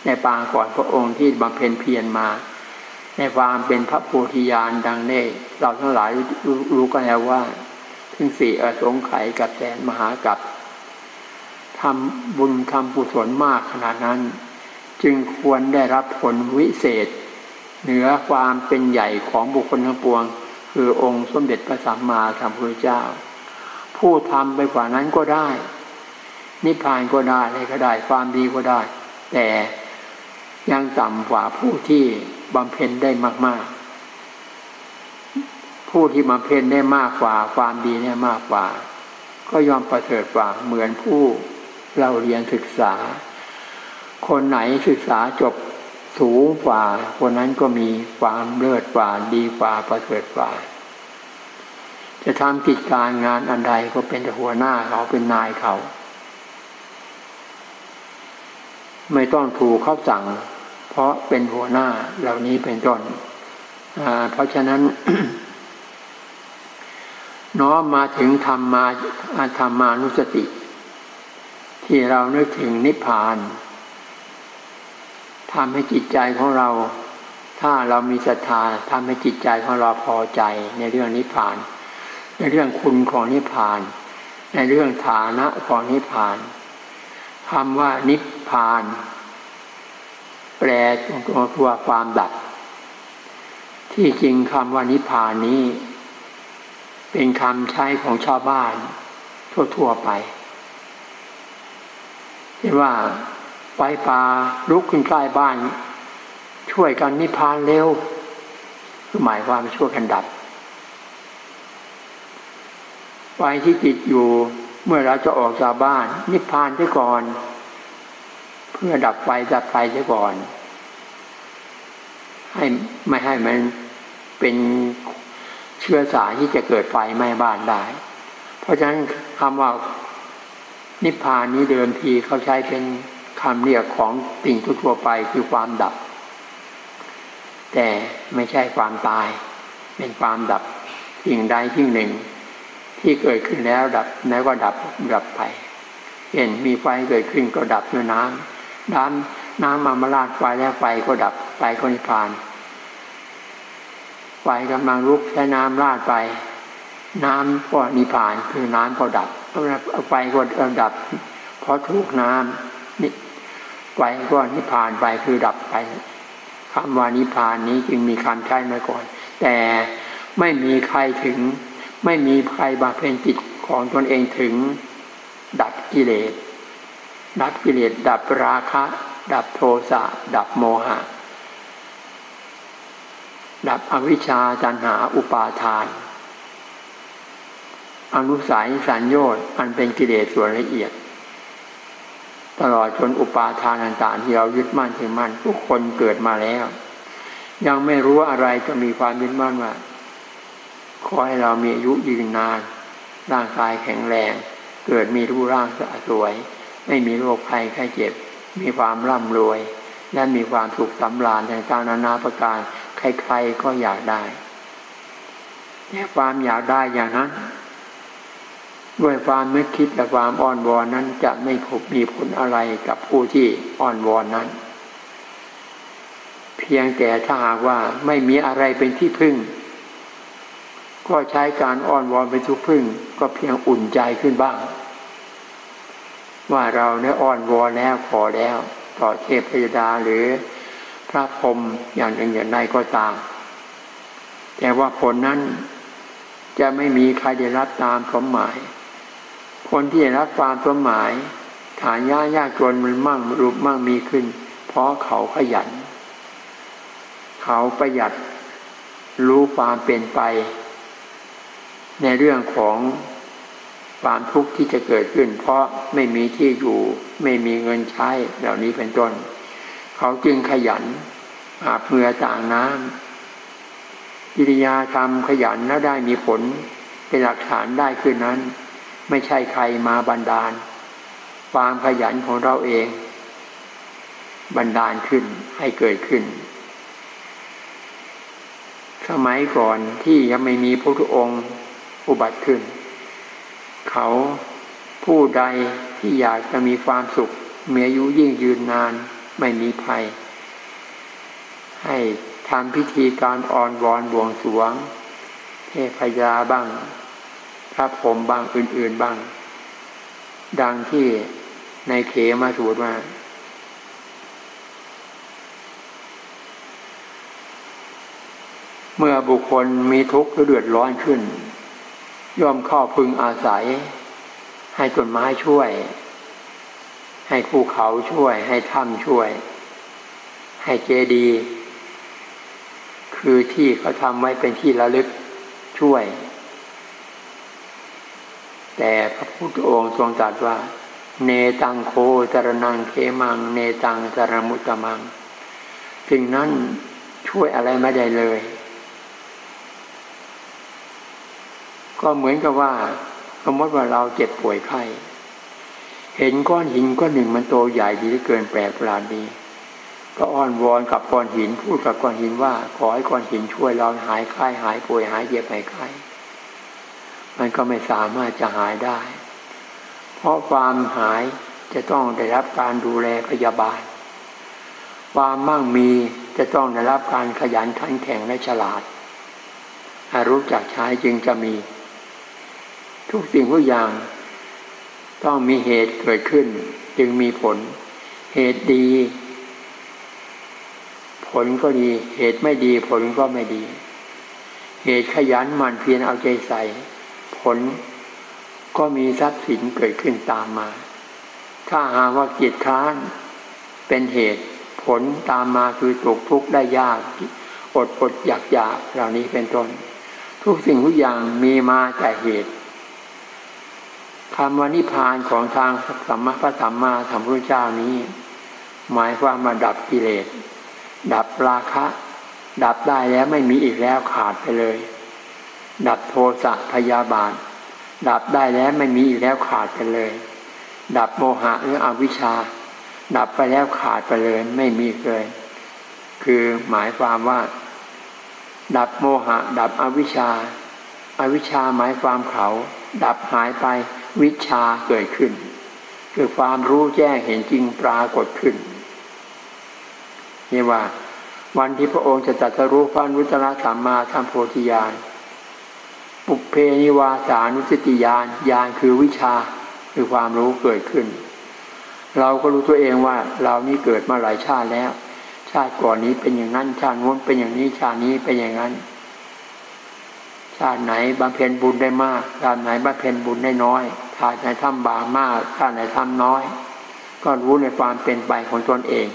Speaker 1: ในปางก่อนพระองค์ที่บำเพ็ญเพียรมา ในความเป็นพระโพธิญาณดังนี้เราทั้งหลายรู้กันแล้วว่า ถึงสี่อสงไขยกับแสนมหากับทำบุญทำกุศลมากขนาดนั้น จึงควรได้รับผลวิเศษ เหนือความเป็นใหญ่ของบุคคลทั้งปวง คือองค์สมเด็จพระสัมมาสัมพุทธเจ้า ผู้ทำไปกว่านั้นก็ได้ นิพพานก็ได้อะไรก็ได้ความดีก็ได้ แต่ ยังต่ำกว่าผู้ที่บำเพ็ญได้มาก ๆ ผู้ที่บำเพ็ญได้มากกว่าความดีเนี่ยมากกว่า ก็ยอมประเสริฐกว่าเหมือนผู้เราเรียนศึกษา คนไหนศึกษาจบสูงกว่า คนนั้นก็มีความเลิศกว่าดีกว่าประเสริฐกว่า จะทำกิจการงานอันใดก็เป็นหัวหน้าเขาเป็นนายเขา ไม่ต้องถูกเขาสั่ง ราะเป็นหัวหน้าเหล่านี้เป็นต้นเพราะฉะนั้นน้อมมาถึงธรรมมาธรรมานุสติ ที่เรานึกถึงนิพพานทำให้จิตใจของเรา ถ้าเรามีศรัทธาทำให้จิตใจของเราพอใจในเรื่องนิพพาน ในเรื่องคุณของนิพพาน ในเรื่องฐานะของนิพพานคำว่านิพพาน แปลตัวตัวความดับ ที่จริงคำว่านิพพานนี้ เป็นคำใช้ของชาวบ้าน ทั่ว ๆ ไปที่ว่าไฟป่าลุกขึ้นใกล้บ้าน ช่วยกันนิพพานเร็วคือหมายความช่วยกันดับไฟที่ติดอยู่เมื่อเราจะออกจากบ้าน นิพพานไะก่อน เพื่อดับไฟดับไฟไะก่อน ให้ไม่ให้มันเป็นเชื้อสายที่จะเกิดไฟไหม้บ้านได้ เพราะฉะนั้นคำว่านิพพานนี้เดิมทีเขาใช้เป็นคำเรียกของสิ่งทั่วไปคือความดับ แต่ไม่ใช่ความตาย เป็นความดับสิ่งใดสิ่งหนึ่ง ที่เกิดขึ้นแล้วดับแล้วก็ดับดับไปเห็นมีไฟเกิดขึ้นก็ดับด้วยน้ำ น้ำน้ำมามาลาดไฟแล้วไฟก็ดับไฟก็นิพพาน ไฟกำลังลุกใช้น้ำลาดไปน้ำก็นิพพานคือน้ำก็ดับไฟก็ดับ เพราะถูกน้ำนี่ไฟก็นิพพานไปคือดับไปคำว่านิพพานนี้จึงมีคำใช้มาก่อน แต่ไม่มีใครถึง ไม่มีใครบาเพนจิตของตนเองถึงดับกิเลส ดับกิเลสดับราคะ ดับโทสะ ดับโมหะ ดับอวิชชาจันหาอุปาทาน อนุสัยสัญญน์อันเป็นกิเลสส่วนละเอียด ตลอดจนอุปาทานต่างๆที่เรายึดมั่นถือมั่นทุกคนเกิดมาแล้ว ยังไม่รู้อะไรจะมีความยึดมั่นว่าขอให้เรามีอายุยืนนาน ร่างกายแข็งแรง เกิดมีรูปร่างสะสวย ไม่มีโรคภัยไข้เจ็บ มีความร่ำรวย และมีความสุขสำราญต่างนานาประการ ใครๆก็อยากได้แต่ความอยากได้อย่างนั้น ด้วยความนึกคิดและความอ่อนวอนนั้นจะไม่พบมีผลอะไรกับผู้ที่อ่อนวอนนั้น เพียงแต่ถ้าหากว่าไม่มีอะไรเป็นที่พึ่ง ก็ใช้การอ้อนวอนเป็นทุกพึ่ง ก็เพียงอุ่นใจขึ้นบ้าง ว่าเราเนี่ยอ้อนวอนแล้วขอแล้ว ต่อเทพยดาหรือพระพรหมอย่างหนึ่งอย่างใดก็ตาม แต่ว่าผลนั้นจะไม่มีใครได้รับตามสมหมาย คนที่รับความสมหมายฐานยายากจนมันมั่งรูปมั่งมีขึ้น เพราะเขาขยัน เขาประหยัดรู้ความเป็นไป ในเรื่องของ ความทุกข์ที่จะเกิดขึ้น เพราะไม่มีที่อยู่ไม่มีเงินใช้เหล่านี้เป็นต้น เขาจึงขยันอาบเมื่อต่างน้ำกิริยาทำขยันแล้วได้มีผลเป็นหลักฐานได้ขึ้นนั้น ไม่ใช่ใครมาบันดาล ความขยันของเราเอง บันดาลขึ้นให้เกิดขึ้น สมัยก่อนที่ยังไม่มีพระพุทธองค์อุบัติขึ้น เขาผู้ใดที่อยากจะมีความสุขมีอายุยิ่งยืนนานไม่มีภัย ให้ทำพิธีการอ่อนวอนบวงสวง เทพยาบ้าง พระผมบ้างอื่น ๆบ้าง ดังที่ในเขมาสูตรว่าเมื่อบุคคลมีทุกข์หรือเดือดร้อนขึ้น ย่อมเข้าพึงอาศัย ให้ต้นไม้ช่วย ให้ภูเขาช่วย ให้ถ้ำช่วย ให้เจดีคือที่เขาทำไว้เป็นที่ระลึกช่วย แต่พระพุทธองค์ทรงตรัสว่า เนตังโคจรนังเขมัง เนตังสรมุตตมังสิ่งนั้นช่วยอะไรไม่ได้เลย ก็เหมือนกับว่าสมมติว่าเราเจ็บป่วยไข้เห็นก้อนหินก้อนหนึ่งมันโตใหญ่ดีเหลือเกินแปลกประหลาดดีก็อ้อนวอนกับก้อนหินพูดกับก้อนหินว่า ขอให้ก้อนหินช่วยเราหายไข้หายป่วยหายเจ็บหายไข้มันก็ไม่สามารถจะหายได้ เพราะความหายจะต้องได้รับการดูแลพยาบาล ความมั่งมีจะต้องได้รับการขยันขันแข็งและฉลาดรู้จักใช้จึงจะมี ทุกสิ่งทุกอย่าง ต้องมีเหตุเกิดขึ้น จึงมีผล เหตุดี ผลก็ดี เหตุไม่ดี ผลก็ไม่ดี เหตุขยันหมั่นเพียรเอาใจใส่ ผลก็มีทรัพย์สินเกิดขึ้นตามมา ถ้าหาว่าเกียรติค้านเป็นเหตุผลตามมาคือตกทุกข์ได้ยากอดอดอยากอยากเหล่านี้เป็นต้น ทุกสิ่งทุกอย่างมีมาจากเหตุ คำว่านิพานของทางสัมมาพระสัมมาสัมพุทธเจ้านี้ หมายความมาดับกิเลส ดับราคะ ดับได้แล้วไม่มีอีกแล้วขาดไปเลย ดับโทสะพยาบาท ดับได้แล้วไม่มีอีกแล้วขาดไปเลย ดับโมหะหรืออวิชชา ดับไปแล้วขาดไปเลยไม่มีเลย คือหมายความว่า ดับโมหะ ดับอวิชชาอาวิชชาหมายความเขา ดับหายไป วิชาเกิดขึ้น คือความรู้แจ้งเห็นจริงปรากฏขึ้นนี่ว่า วันที่พระองค์จะจัดรู้พระนุตตรสัมมาสัมโพธิญาณปุเพนิวาสานุสติญาณญาณคือวิชาคือความรู้เกิดขึ้น เราก็รู้ตัวเองว่า เรานี่เกิดมาหลายชาติแล้ว ชาติก่อนนี้เป็นอย่างนั้นชาตินู้นเป็นอย่างนี้ชาตินี้เป็นอย่างนั้น ชาติไหนบำเพ็ญบุญได้มากชาติไหนบำเพ็ญบุญได้น้อย ชาติไหนทำบามากชาติไหนทำน้อย ก็รู้ในความเป็นไปของตนเอง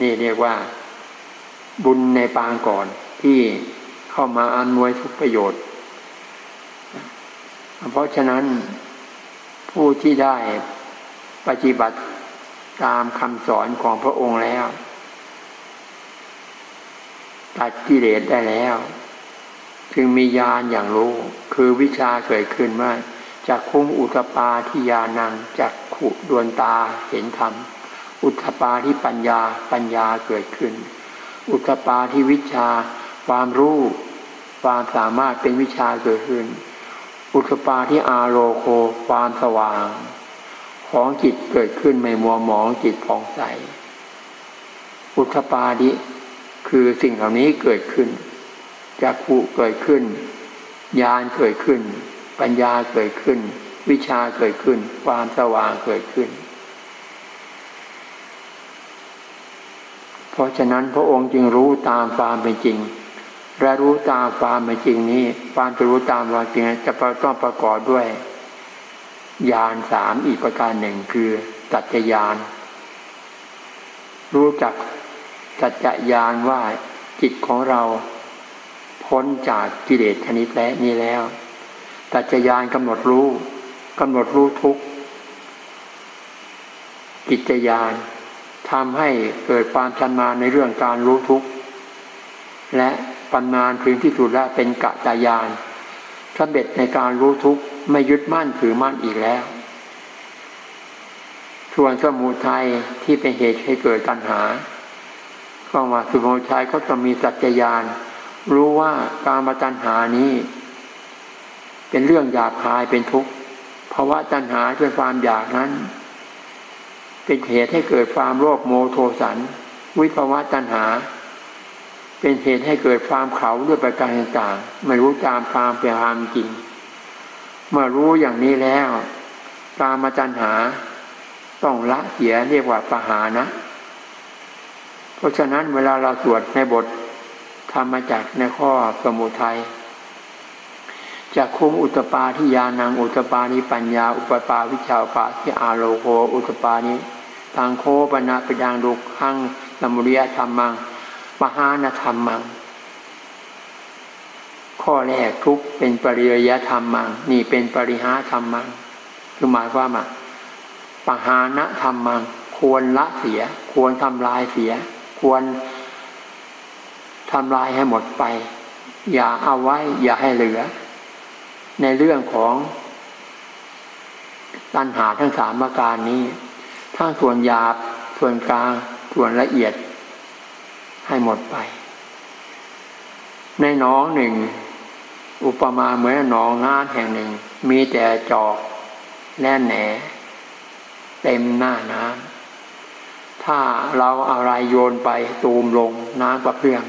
Speaker 1: นี่เรียกว่า บุญในปางก่อนที่เข้ามาอำนวยทุกประโยชน์ เพราะฉะนั้นผู้ที่ได้ปฏิบัติตามคำสอนของพระองค์แล้ว ตัดกิเลสได้แล้ว จึงมีญาณอย่างรู้ คือวิชาเกิดขึ้นว่า จากคุ้งอุตปาที่ญาณังจากขุดวนตาเห็นธรรม อุตปาที่ปัญญาปัญญาเกิดขึ้น อุตปาที่วิชา ความรู้ความสามารถเป็นวิชาเกิดขึ้น อุตปาที่อาโลโคความสว่าง ของจิตเกิดขึ้นไม่มัวหมองจิตผ่องใส อุทปาดิคือสิ่งเหล่านี้เกิดขึ้นจักขุเกิดขึ้นญาณเกิดขึ้น ปัญญาเกิดขึ้น วิชาเกิดขึ้น ความสว่างเกิดขึ้น เพราะฉะนั้นพระองค์จึงรู้ตามความเป็นจริง และรู้ตามความเป็นจริงนี้ ความจะรู้ตามความจริงจะต้องประกอบด้วยญาณสามอีกประการหนึ่งคือสัจจญาณรู้จักสัจจญาณว่าจิตของเราพ้นจากกิเลสชนิดและนี้แล้ว สัจจญาณกำหนดรู้กำหนดรู้ทุกกิจญาณทำให้เกิดความชำนาในเรื่องการรู้ทุกและปำนาถึงที่สุดแล้วเป็นกะจายานสำเร็จในการรู้ทุกไม่ยึดมั่นถือมั่นอีกแล้ว ส่วนสมุทัยที่เป็นเหตุให้เกิดตัณหาก็ว่าสมุทัยก็ต้องมีสัจจญาณรู้ว่าการมาตัณหานี้ เป็นเรื่องอยากคายเป็นทุกข์เพราะว่าตัณหาเป็นความอยากนั้น เป็นเหตุให้เกิดความโลภโมโทสัน วิภาวะตัณหา เป็นเหตุให้เกิดความเขาด้วยประการต่างๆไม่รู้ตามความเป็นความจริง เมื่อรู้อย่างนี้แล้วกามจัญหา ต้องละเสียเรียกว่าปหานะ เพราะฉะนั้นเวลาเราสวดในบทธรรมจากในข้อสมุทัย จากคุมอุตปาที่ยานังอุตปานิปัญญา อุปปาวิชาปาที่อาโลโกอุตปานิทางโคปนาปยังดุขังสมุริยธรรมังมหานธรรมัง ข้อแรกทุกเป็นปริยธรรมัง นี่เป็นปริหาธรรมัง คือหมายว่ามาปหานะธรรมมัง ควรละเสีย ควรทำลายเสีย ควรทำลายให้หมดไป อย่าเอาไว้ อย่าให้เหลือ ในเรื่องของตัณหาทั้งสามประการนี้ทั้งส่วนหยาบ ส่วนกลาง ส่วนละเอียด ให้หมดไป ในน้องหนึ่ง อุปมาเหมือนหนองน้ำแห่งหนึ่ง มีแต่จอกแน่นแหนเต็มหน้าน้ำถ้าเราอะไรโยนไปตูมลงน้ำกระเพื่อง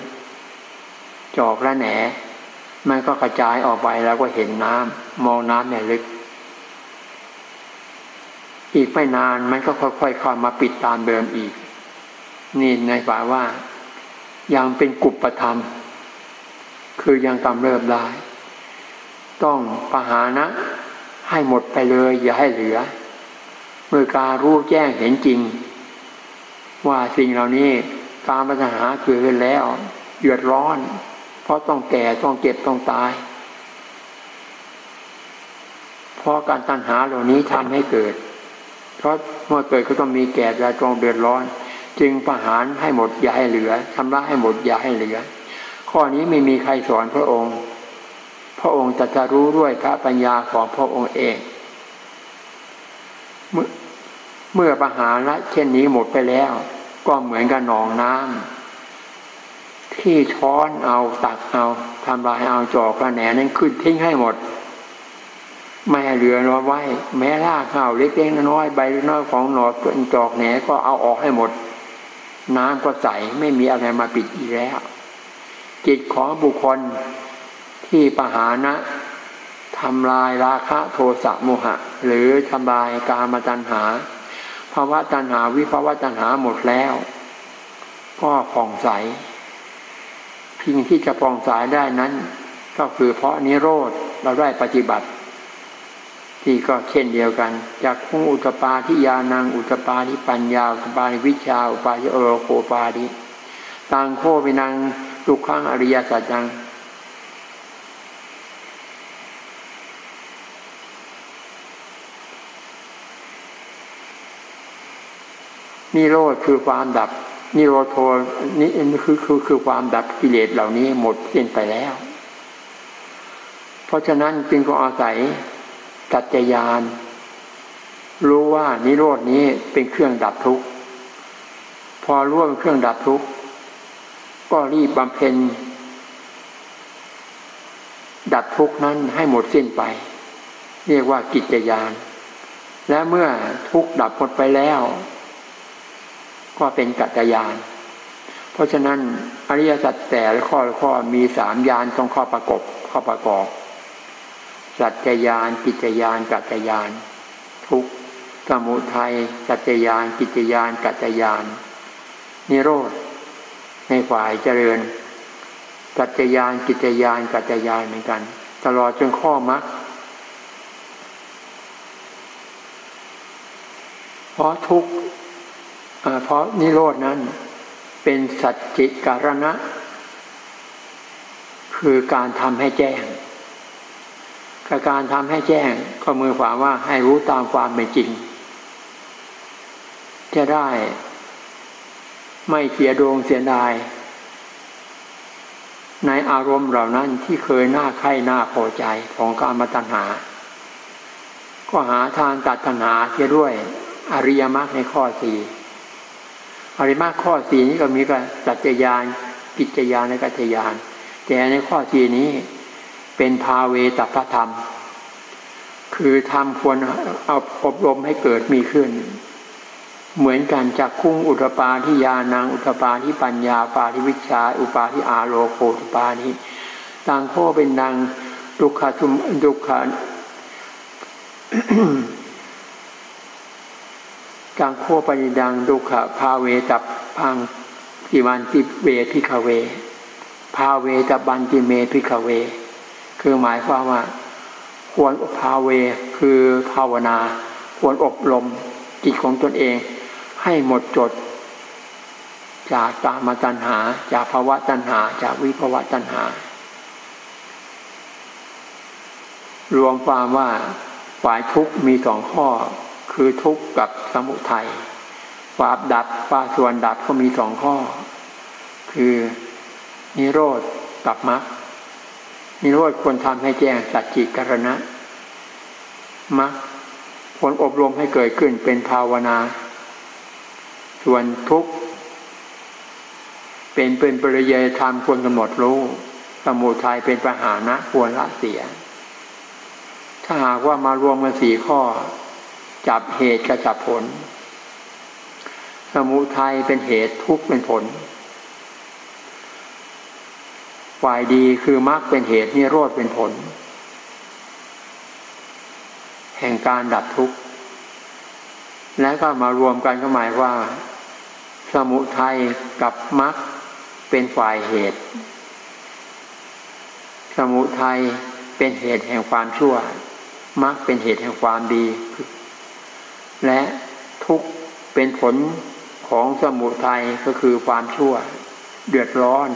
Speaker 1: จอกและแหน มันก็กระจายออกไปแล้วก็เห็นน้ำมองน้ำเนี่ยลึก อีกไม่นานมันก็ค่อยๆเข้ามาปิดตามเดิมอีก นี่ในป่าว่า ยังเป็นกุปปธรรม คือยังกำเริบได้ ต้องปหานะ ให้หมดไปเลย อย่าให้เหลือ เมื่อการรู้แจ้งเห็นจริง ว่าสิ่งเหล่านี้การปัญหาเกิดขึ้นแล้วเดือดร้อน ราะต้องแก่ต้องเจ็บต้องตาย เพราะการตัณหาเหล่านี้ทำให้เกิด เพราะเมื่อเกิดก็ต้องมีแก่และต้องเดือดร้อน จึงประหารให้หมดอย่าให้เหลือชำระให้หมดอย่าให้เหลือ ข้อนี้ไม่มีใครสอนพระองค์ พระองค์จะจะรู้ด้วยพระปัญญาของพระองค์เองเมื่อเมื่อประหารละเช่นนี้หมดไปแล้ว ก็เหมือนกับหนองน้ำ ที่ช้อนเอาตักเอาทำลายเอาจอกกระแหนนั้นขึ้นทิ้งให้หมด ไม่เหลือน้อยไว้ แม้รากข้าวเล็กๆน้อยใบน้อยของหนอดจอกแหนก็เอาออกให้หมด น้ำก็ใสไม่มีอะไรมาปิดอีกแล้ว จิตของบุคคลที่ปหานะทำลายราคะโทสะโมหะ หรือทำลายกามตัณหาภาวะตัณหาวิภาวะตัณหาหมดแล้ว ก็ผ่องใส เพียงที่จะผ่องใสได้นั้น ก็คือเพราะนิโรธเราได้ปฏิบัติ ที่ก็เช่นเดียวกัน จากคุ้งอุตปาทิยานังอุตปาทิปัญญาอุตปาทิวิชาอุปาทิโอโคปาทิต่างโคไปนังทุกขังอริยสัจจังนิโรธคือความดับ นิโรโทนี่คือคือคือความดับกิเลสเหล่านี้หมดสิ้นไปแล้ว เพราะฉะนั้นจึงก็อาศัยกัจยาน รู้ว่านิโรดนี้เป็นเครื่องดับทุกข์พอร่วมเครื่องดับทุกข์ก็รีบบำเพ็ญดับทุกข์นั้นให้หมดสิ้นไป เรียกว่ากิจยาน และเมื่อทุกข์ดับหมดไปแล้ว ก็เป็นกัจจยาน เพราะฉะนั้นอริยสัจแต่ละข้อละข้อมีสามยานต้องข้อประกบข้อประกอบ สัจจยานกิจยานกัจจยาน ทุกสมุทัยสัจจยานกิจยานกัจจยาน นิโรธในฝ่ายเจริญสัจจยานกิจยานกัจจยานเหมือนกัน ตลอดจนข้อมรรคเพราะทุก เพราะนิโรดนั้นเป็นสัจจิการณะ คือการทำให้แจ้งการทำให้แจ้งก็มือความว่าให้รู้ตามความเป็นจริง จะได้ไม่เสียดวงเสียดาย ในอารมณ์เหล่านั้นที่เคยน่าใคร่น่าพอใจของการมาตัญหา ก็หาทางตัดตัญหาเสียด้วยอริยมรรคในข้อสี่ อริมาข้อสี่นี้ก็มีกับสัจยานกิจยานและกัจยาน แต่ในข้อสี่นี้เป็นภาเวตพระธรรม คือทำควรเอาอบรมให้เกิดมีขึ้น เหมือนกันจากคุ้งอุตปาทิยานางอุตปาทิปัญญาปาทิวิชา อุปาทิอาโลโคตุปานิต่างข้อเป็นนางดุขะทุมดุขะ กังโคปนิดังดุขะพาเวตับพังกิวันติเวพิคเว พาเวตบันติเมพิคเว คือหมายความว่า ควรพาเวคือภาวนา ควรอบรมจิตของตนเอง ให้หมดจด จากตามตัณหา จากภาวะตัณหา จากวิภาวะตัณหา รวมความว่าฝ่ายทุกมีสองข้อ คือทุกข์กับสมุทัยความดับความส่วนดับก็มีสองข้อ คือนิโรธกับมรรคนิโรธควรทำให้แจ้งสัจจิกรณะมรรคควรอบรมให้เกิดขึ้นเป็นภาวนา ส่วนทุกข์เป็นเป็นปริยธรรมควรกำหนดรู้สมุทัยเป็นปัญหานะควรละเสีย ถ้าหากว่ามารวมกันสี่ข้อ จับเหตุกับจับผล สมุทัยเป็นเหตุทุกข์เป็นผล ฝ่ายดีคือมรรคเป็นเหตุนิโรธเป็นผล แห่งการดับทุกข์ และก็มารวมกันก็หมายว่า สมุทัยกับมรรคเป็นฝ่ายเหตุ สมุทัยเป็นเหตุแห่งความชั่วมรรคเป็นเหตุแห่งความดี และทุกเป็นผลของสมุทัยก็คือความชั่ว เดือดร้อน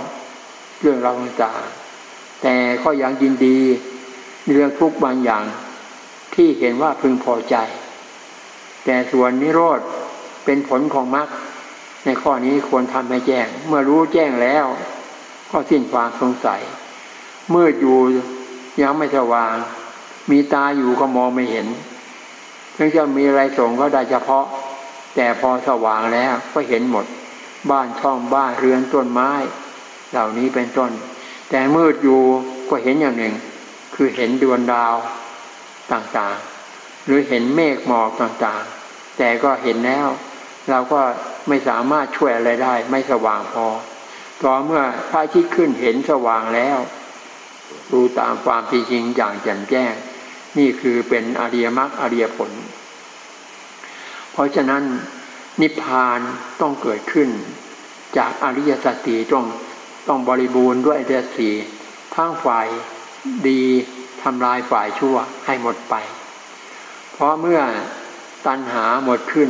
Speaker 1: เรื่องราวต่างแต่ก็ยังยินดีเรื่องทุกบางอย่าง ที่เห็นว่าพึงพอใจ แต่ส่วนนิโรธเป็นผลของมรรคในข้อนี้ควรทำให้แจ้ง เมื่อรู้แจ้งแล้ว ก็สิ้นความสงสัย เมืดอยู่ยังไม่สว่าง มีตาอยู่ก็มองไม่เห็น ถึงจะมีอะไรส่งก็ได้เฉพาะ แต่พอสว่างแล้วก็เห็นหมด บ้านช่องบ้านเรือนต้นไม้ เหล่านี้เป็นต้น แต่มืดอยู่ก็เห็นอย่างหนึ่ง คือเห็นดวงดาวต่างๆ หรือเห็นเมฆหมอกต่างๆ แต่ก็เห็นแล้ว เราก็ไม่สามารถช่วยอะไรได้ ไม่สว่างพอต่อเมื่อพระอาทิตย์ขึ้นเห็นสว่างแล้ว รู้ตามความจริงอย่างแจ่มแจ้ง นี่คือเป็นอริยมรรคอริยผล เพราะฉะนั้นนิพพานต้องเกิดขึ้น จากอริยสัจสีต้องต้องบริบูรณ์ด้วยอริยสีทั้งฝ่ายดีทำลายฝ่ายชั่วให้หมดไป เพราะเมื่อตัณหาหมดขึ้น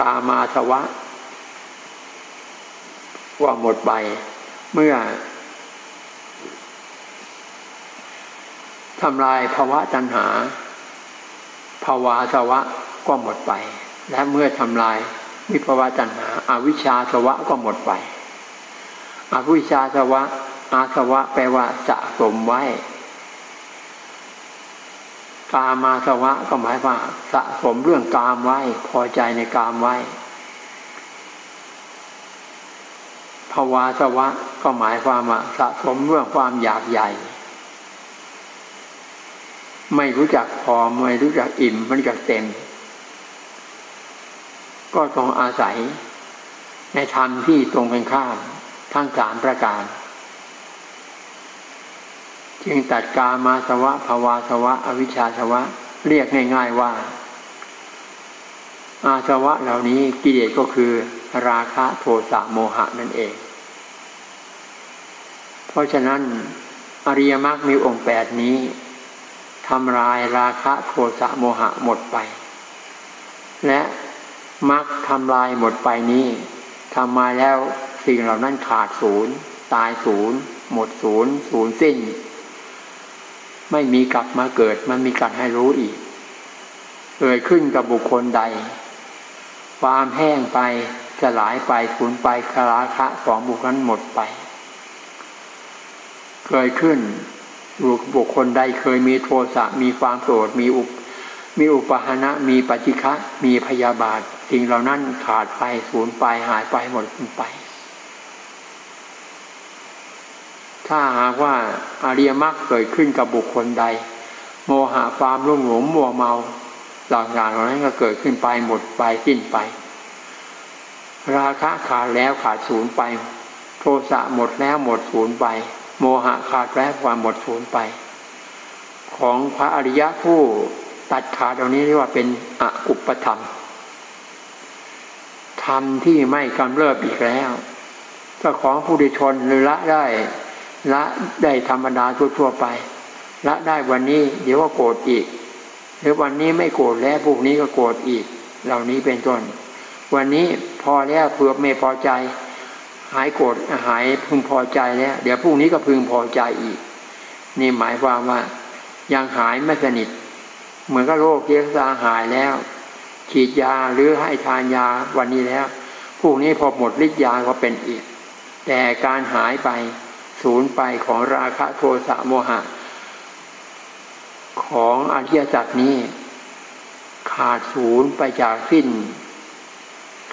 Speaker 1: กามาสวะ ว่าหมดไป เมื่อ ทำลายภาวะตัณหา ภาวะสวะก็หมดไป และเมื่อทำลายวิภาวะตัณหาอาวิชชาสวะก็หมดไปอวิชชาสวะ อาสวะแปลว่าสะสมไว้ กามาสวะก็หมายว่า สะสมเรื่องกามไว้ พอใจในกามไว้ภาวาสวะก็หมายความว่าสะสมเรื่องความอยากใหญ่ ไม่รู้จักพอไม่รู้จักอิ่มไม่รู้จักเต็ม ก็ต้องอาศัย ในธรรมที่ตรงกันข้ามทั้งสามประการ จึงตัดกามาสวะภาวาสวะ อวิชชาสวะ เรียกง่ายๆว่า อาสวะเหล่านี้กิเลสก็คือ ราคะโทสะโมหะนั่นเอง เพราะฉะนั้นอริยมรรคมีองค์แปดนี้ ทำลายราคะโทสะโมหะหมดไป และมักทำลายหมดไปนี้ทำมาแล้วสิ่งเหล่านั้นขาดศูนย์ ตายศูนย์ หมดศูนย์ ศูนย์สิ้น ไม่มีกลับมาเกิดมันมีการให้รู้อีกเกิดขึ้นกับบุคคลใด ความแห้งไปสลายไปสูญไปคาราคะสองบุคคลหมดไป เกิดขึ้น บุคคลใดเคยมีโทสะมีความโกรธมีอุปมีอุปหานะมีปฏิฆะมีพยาบาทสิ่งเหล่านั้นขาดไปสูญไปหายไปหมดไป ถ้าหากว่าอาริยมรรคเกิดขึ้นกับบุคคลใด โมหะความรุ่มหลงมัวเมาหลังอย่างเหล่านั้นก็เกิดขึ้นไปหมดไปสิ้นไป ราคะขาดแล้วขาดศูนย์ไป โทสะหมดแล้วหมดศูนย์ไป โมหะขาดแร้ความหมดสูญไป ของพระอริยะผู้ตัดขาดตรงนี้เรียกว่าเป็นอุปธรรมธรรมที่ไม่กำเริบอีกแล้วก็ของผู้ดิชนหรือละได้ละได้ธรรมดาทั่วๆไป ละได้วันนี้ เดี๋ยวก็โกรธอีก หรือวันนี้ไม่โกรธแล้วพวกนี้ก็โกรธอีก เหล่านี้เป็นต้น วันนี้พอแล้วเพื่อไม่พอใจ หายโกรธหายพึงพอใจแล้วเดี๋ยวพรุ่งนี้ก็พึงพอใจอีก นี่หมายความว่ายังหายไม่สนิท เหมือนกับโรคที่รักษาหายแล้ว ฉีดยาหรือให้ทานยาวันนี้แล้วพรุ่งนี้พอหมดฤทธิ์ยาก็เป็นอีก แต่การหายไปศูนย์ไปของราคะโทสะโมหะ ของอริยสัจนี้ ขาดศูนย์ไปจากสิ้น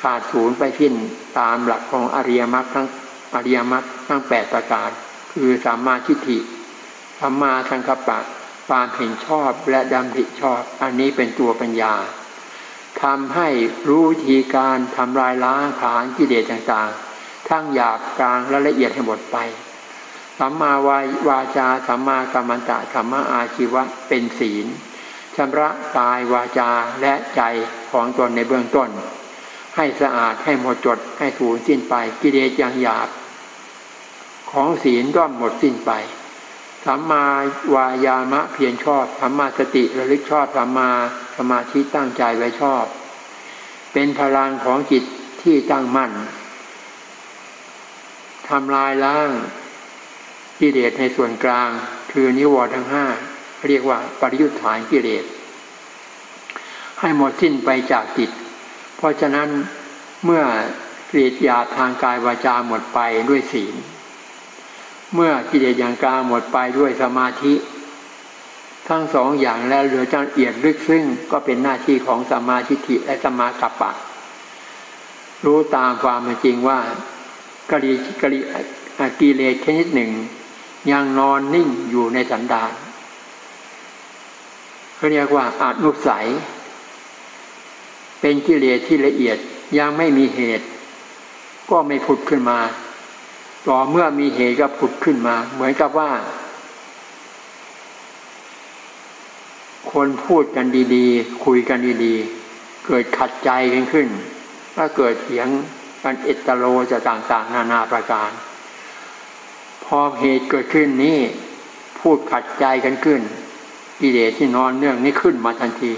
Speaker 1: ขาดศูนย์ไปสิ้นตามหลักของอริยมรรคทั้งอริยมรรคทั้งแปดประการ คือสัมมาทิฏฐิสัมมาสังกัปปะความเห็นชอบและดำริชอบ อันนี้เป็นตัวปัญญาทำให้รู้วิธีการทำลายล้างผานกิเลสต่างๆ ทั้งหยาบกลางและละเอียดให้หมดไปสัมมาวาวาจาสัมมากรรมตะสัมมาอาชีวะเป็นศีลชำระกายวาจาและใจของตนในเบื้องต้น ให้สะอาดให้หมดจดให้ถูนสิ้นไป กิเลสอย่างหยาบ ของศีลย่อมหมดสิ้นไปสัมมาวายามะเพียรชอบสัมมาสติระลึกชอบสัมมาสมาธิตั้งใจไว้ชอบ เป็นพลังของจิตที่ตั้งมั่นทำลายล้างกิเลสในส่วนกลาง คือนิวรณ์ทั้งห้าเรียกว่าปริยุทธานกิเลสให้หมดสิ้นไปจากจิต เพราะฉะนั้นเมื่อกิเลสยาทางกายวาจาหมดไปด้วยศีล เมื่อกิเลสอย่างกลางหมดไปด้วยสมาธิ ทั้งสองอย่างแล้วเหลือจละเอียดลึกซึ้งก็เป็นหน้าที่ของสมาธิิและสมากัปปะ รู้ตามความจริงว่ากริกริกิเลสชนิดหนึ่ง ยังนอนนิ่งอยู่ในสันดานเขาเรียกว่าอานุสัย เป็นกิเลสที่ละเอียดยังไม่มีเหตุ ก็ไม่ผุดขึ้นมา ต่อเมื่อมีเหตุก็ผุดขึ้นมา เหมือนกับว่า คนพูดกันดี ๆ คุยกันดีๆ เกิดขัดใจกันขึ้นถ้าเกิดเถียงกันเอตโลจะต่างๆ นานาประการ พอเหตุเกิดขึ้นนี้ พูดขัดใจกันขึ้นกิเลสที่นอนเนื่องนี้ขึ้นมาทันที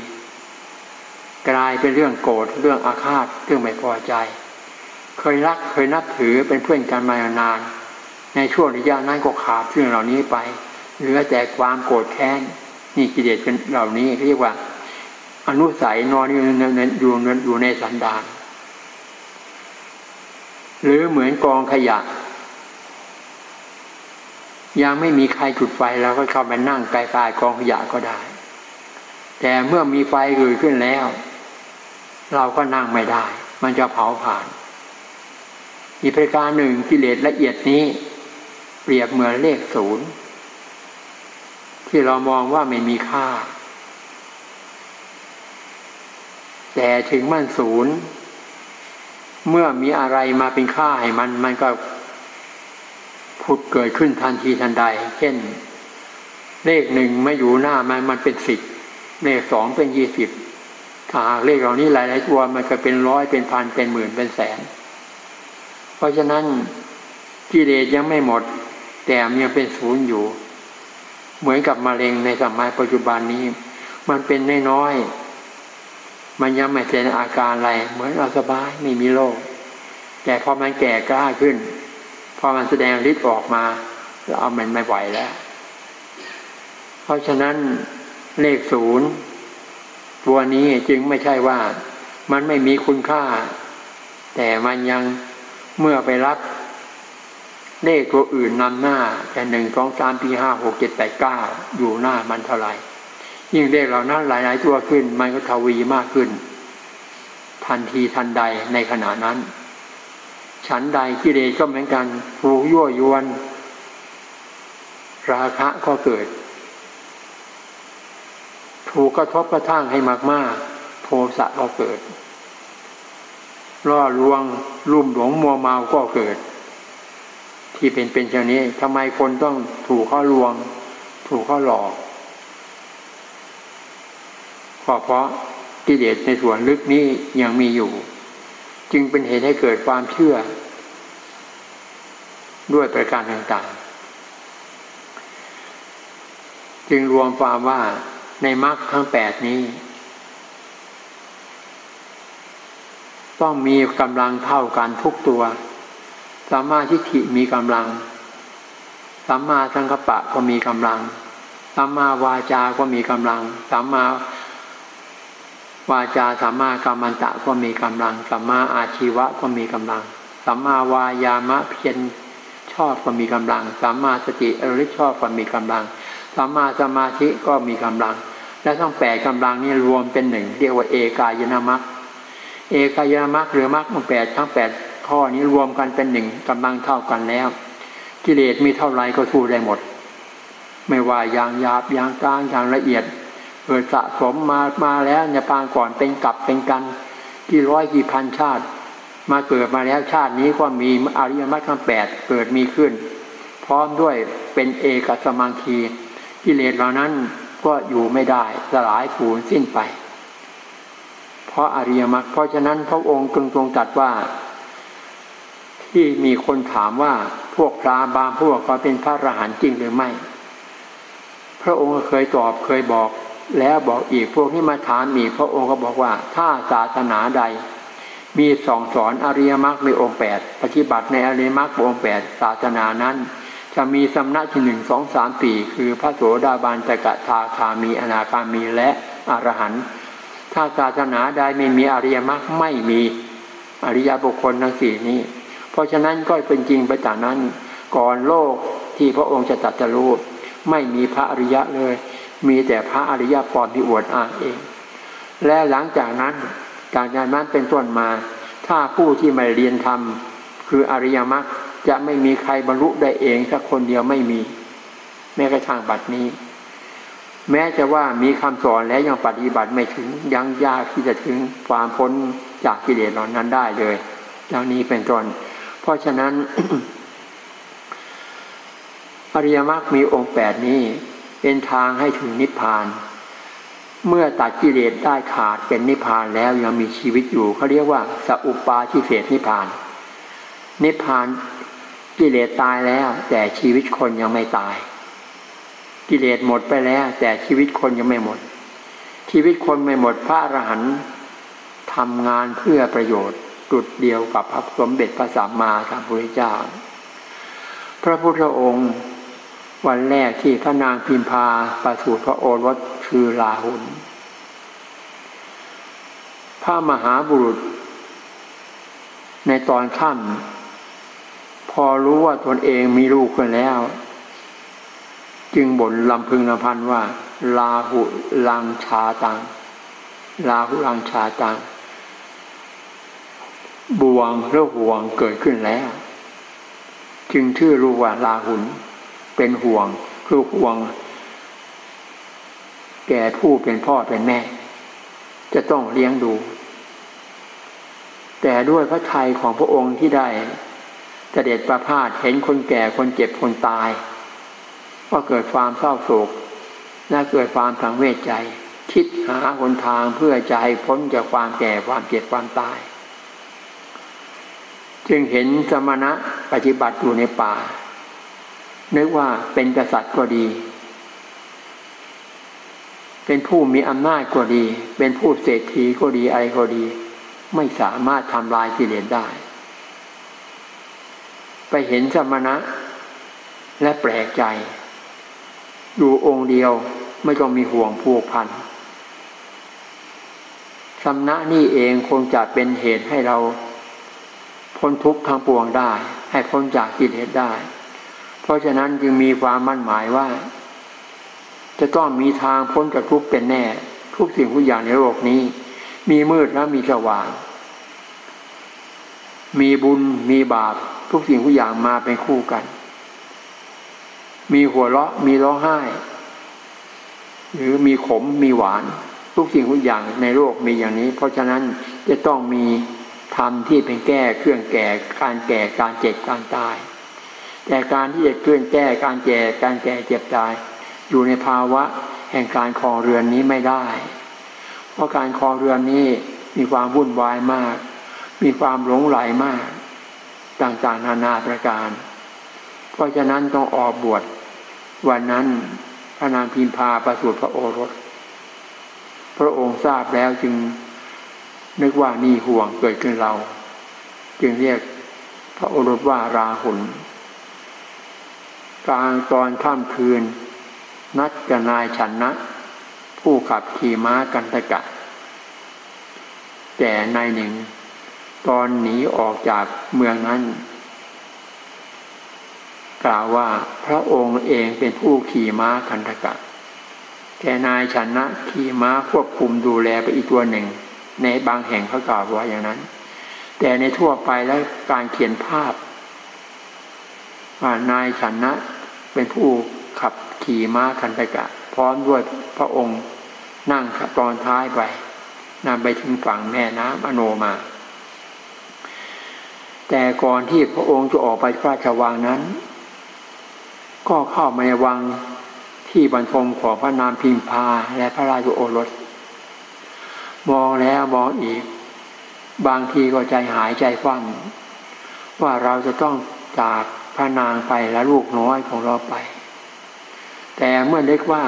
Speaker 1: กลายเป็นเรื่องโกรธเรื่องอาฆาตเรื่องไม่พอใจ เคยรักเคยนับถือเป็นเพื่อนกันมานาน ในช่วงระยะนั้นก็ขาดเรื่องเหล่านี้ไปเหลือแต่ความโกรธแค้นนี่กิเลสเป็นเหล่านี้เรียกว่า อนุสัยนอนอยู่ในอยู่อยู่ในสันดานหรือเหมือนกองขยะ ยังไม่มีใครจุดไฟเราก็เข้าไปนั่งไกลๆกองขยะก็ได้ แต่เมื่อมีไฟเกิดขึ้นแล้ว เราก็นั่งไม่ได้ มันจะเผาผ่าน อีกประการหนึ่งกิเลสละเอียดนี้ เปรียบเหมือนเลขศูนย์ที่เรามองว่าไม่มีค่า แต่ถึงมันศูนย์ เมื่อมีอะไรมาเป็นค่าให้มันมันก็ผุดเกิดขึ้นทันทีทันใด เช่น เลขหนึ่งมาอยู่หน้ามันมันเป็นสิบเลขสองเป็นยี่สิบ เลขเหล่านี้หลายๆตัวมันก็เป็นร้อยเป็นพันเป็นหมื่นเป็นแสน เพราะฉะนั้นกิเลสยังไม่หมด แต่ยังเป็นศูนย์อยู่ เหมือนกับมะเร็งในสมัยปัจจุบันนี้ มันเป็นน้อยๆมันยังไม่แสดงอาการอะไร เหมือนเราสบายไม่มีโรคแต่พอมันแก่กล้าขึ้น พอมันแสดงฤทธิ์ออกมาเราเอามันไม่ไหวแล้ว เพราะฉะนั้นเลขศูนย์ ตัวนี้จึงไม่ใช่ว่า มันไม่มีคุณค่า แต่มันยังเมื่อไปรับเลขตัวอื่นนำหน้า แต่หนึ่งสองสามปีห้าหกเจ็ดแปดเก้าอยู่หน้ามันเท่าไหร่ยิ่งเลขเหล่านั้นหลายๆตัวขึ้น มันก็ทวีมากขึ้น ทันทีทันใดในขณะนั้น ฉันใดกิเลสก็เหมือนกันผูกยั่วยวน ราคะก็เกิด ถูกกระทบกระทั่งให้มากๆ โทสะก็เกิดล่อลวงลุ่มหลงมัวเมาก็เกิด ที่เป็นเป็นเช่นนี้ทำไมคนต้องถูกข้อลวง ถูกข้อหลอกก็เพราะกิเลสในส่วนลึกนี้ยังมีอยู่ จึงเป็นเหตุให้เกิดความเชื่อ ด้วยประการต่างๆ จึงรวมความว่า ในมรรคทั้งแปดนี้ ต้องมีกำลังเท่ากันทุกตัวสัมมาทิฏฐิมีกำลังสัมมาสังกปะก็มีกำลังสัมมาวาจาก็มีกำลังสัมมาวาจาสัมมากรรมันตะก็มีกำลังสัมมาอาชีวะก็มีกำลังสัมมาวายามะเพียรชอบก็มีกำลังสัมมาสติอริชอบก็มีกำลัง สัมมาสมาธิก็มีกำลัง และทั้งแปดกำลังนี้รวมเป็นหนึ่งเรียกว่าเอกายนามัคเอกายามรรคหรือมรรคแปดทั้งแปดข้อนี้รวมกันเป็นหนึ่งกำลังเท่ากันแล้ว กิเลสมีเท่าไรก็สู้ได้หมด ไม่ว่าอย่างหยาบอย่างกลางอย่างละเอียดเกิดสะสมมามาแล้วเนี่ยปางก่อนเป็นกลับเป็นกันกี่ร้อยกี่พันชาติ มาเกิดมาแล้วชาตินี้ก็มีอริยมรรคทั้งแปดเกิดมีขึ้น พร้อมด้วยเป็นเอกสมังคี กิเลสเหล่านั้นก็อยู่ไม่ได้สลายผูนสิ้นไป เพราะอริยมรรคเพราะฉะนั้นพระองค์จึงทรงตรัสว่า ที่มีคนถามว่าพวกพระบางพวกก็เป็นพระอรหันต์จริงหรือไม่ พระองค์เคยตอบเคยบอกแล้วบอกอีกพวกที่มาถามอีพระองค์ก็บอกว่า ถ้าศาสนาใด มีสองสอนอริยมรรคมีองค์แปดปฏิบัติในอริยมรรคองค์แปดศาสนานั้น จะมีสำนักที่หนึ่งสองสามปีคือพระโสดาบันตกะทาคามีอนาคามีและอรหันต์ถ้าศาสนาใดไม่มีอริยมรรคไม่มีอริยบุคคลทั้งสี่นี้ เพราะฉะนั้นก็เป็นจริงไปจากนั้น ก่อนโลกที่พระองค์จะตัดจะรู้ไม่มีพระอริยะเลย มีแต่พระอริยปอมที่อวดอ้างเอง และหลังจากนั้นจากนั้นเป็นต้นมา ถ้าผู้ที่ไม่เรียนธรรมคืออริยมรรค จะไม่มีใครบรรลุได้เองสักคนเดียวไม่มี แม้กระทั่งบัดนี้ แม้จะว่ามีคำสอนแล้วยังปฏิบัติไม่ถึงยังยากที่จะถึงความพ้นจากกิเลสเหล่านั้นได้เลยอย่างนี้เป็นต้นเพราะฉะนั้นอริยมรรคมีองค์แปดนี้เป็นทางให้ถึงนิพพาน เมื่อตัดกิเลสได้ขาดเป็นนิพพานแล้วยังมีชีวิตอยู่เขาเรียกว่าสัพปาทิเศษนิพพาน นิพพาน กิเลสตายแล้ว แต่ชีวิตคนยังไม่ตาย กิเลสหมดไปแล้ว แต่ชีวิตคนยังไม่หมด ชีวิตคนไม่หมดพระอรหันต์ทำงานเพื่อประโยชน์จุดเดียวกับพระสมเด็จพระสัมมาสัมพุทธเจ้า พระพุทธองค์ วันแรกที่พระนางพิมพาประสูติพระโอรสคือลาหุนพระมหาบุรุษ ในตอนค่ำ พอรู้ว่าตนเองมีลูกคนแล้ว จึงบ่นลำพึงลำพันว่า ลาหุลังชาตัง ลาหุลังชาตัง บวงหรือห่วงเกิดขึ้นแล้ว จึงชื่อรู้ว่าลาหุนเป็นห่วงคือห่วง แก่ผู้เป็นพ่อเป็นแม่ จะต้องเลี้ยงดู แต่ด้วยพระทัยของพระองค์ที่ได้ เสด็จประพาสเห็นคนแก่คนเจ็บคนตาย ก็เกิดความเศร้าโศกและเกิดความทางเวทใจ คิดหาหนทางเพื่อจะให้พ้นจากความแก่ความเจ็บความตาย จึงเห็นสมณะปฏิบัติอยู่ในป่า นึกว่าเป็นกษัตริย์ก็ดี เป็นผู้มีอำนาจก็ดี เป็นผู้เศรษฐีก็ดีอะไรก็ดี ไม่สามารถทำลายกิเลสได้ ไปเห็นสมณะ และแปลกใจ อยู่องค์เดียวไม่ต้องมีห่วงผูกพันสมณะนี่เองคงจะเป็นเหตุให้เราพ้นทุกข์ทางปวงได้ ให้พ้นจากกิเลสได้ เพราะฉะนั้นจึงมีความมั่นหมายว่า จะต้องมีทางพ้นจากทุกข์เป็นแน่ ทุกสิ่งทุกอย่างในโลกนี้ มีมืดและมีสว่าง มีบุญมีบาป ทุกสิ่งทุกอย่างมาเป็นคู่กัน มีหัวเราะมีร้องไห้ หรือมีขมมีหวาน ทุกสิ่งทุกอย่างในโลกมีอย่างนี้ เพราะฉะนั้นจะต้องมีธรรมที่เป็นแก้เครื่องแก่การแก่การเจ็บการตาย แต่การที่จะเคลื่อนแก้การแก่การแก่เจ็บตาย อยู่ในภาวะแห่งการคลองเรือนนี้ไม่ได้ เพราะการคลองเรือนนี้มีความวุ่นวายมาก มีความหลงไหลมาก ต่างๆ นานาประการ เพราะฉะนั้นต้องออกบวชวันนั้นพระนางพิมพาประสูติพระโอรส พระองค์ทราบแล้วจึงนึกว่านี่ห่วงเกิดขึ้นเรา จึงเรียกพระโอรสว่าราหุลกลางตอนค่ำคืน นัดกับนายชนนะ ผู้ขับขี่ม้ากันตะกะแต่นายหนึ่ง ตอนหนีออกจากเมืองนั้น กล่าวว่าพระองค์เองเป็นผู้ขี่ม้ากันตะกะแต่นายชนะขี่ม้าควบคุมดูแลไปอีกตัวหนึ่ง ในบางแห่งเขากล่าวว่าอย่างนั้น แต่ในทั่วไปแล้วการเขียนภาพว่านายชนะเป็นผู้ขับขี่ม้าคันตกะ พร้อมด้วยพระองค์นั่งตอนท้ายไปนำไปถึงฝั่งแม่น้ำอโนมา แต่ก่อนที่พระองค์จะออกไปพระราชวังนั้น ก็เข้ามาในวังที่บรรทมของพระนามพิมพาและพระราชโอรส มองแล้วมองอีก บางทีก็ใจหายใจฟั่นว่าเราจะต้องจากพระนางไปและลูกน้อยของเราไป แต่เมื่อเล็กว่า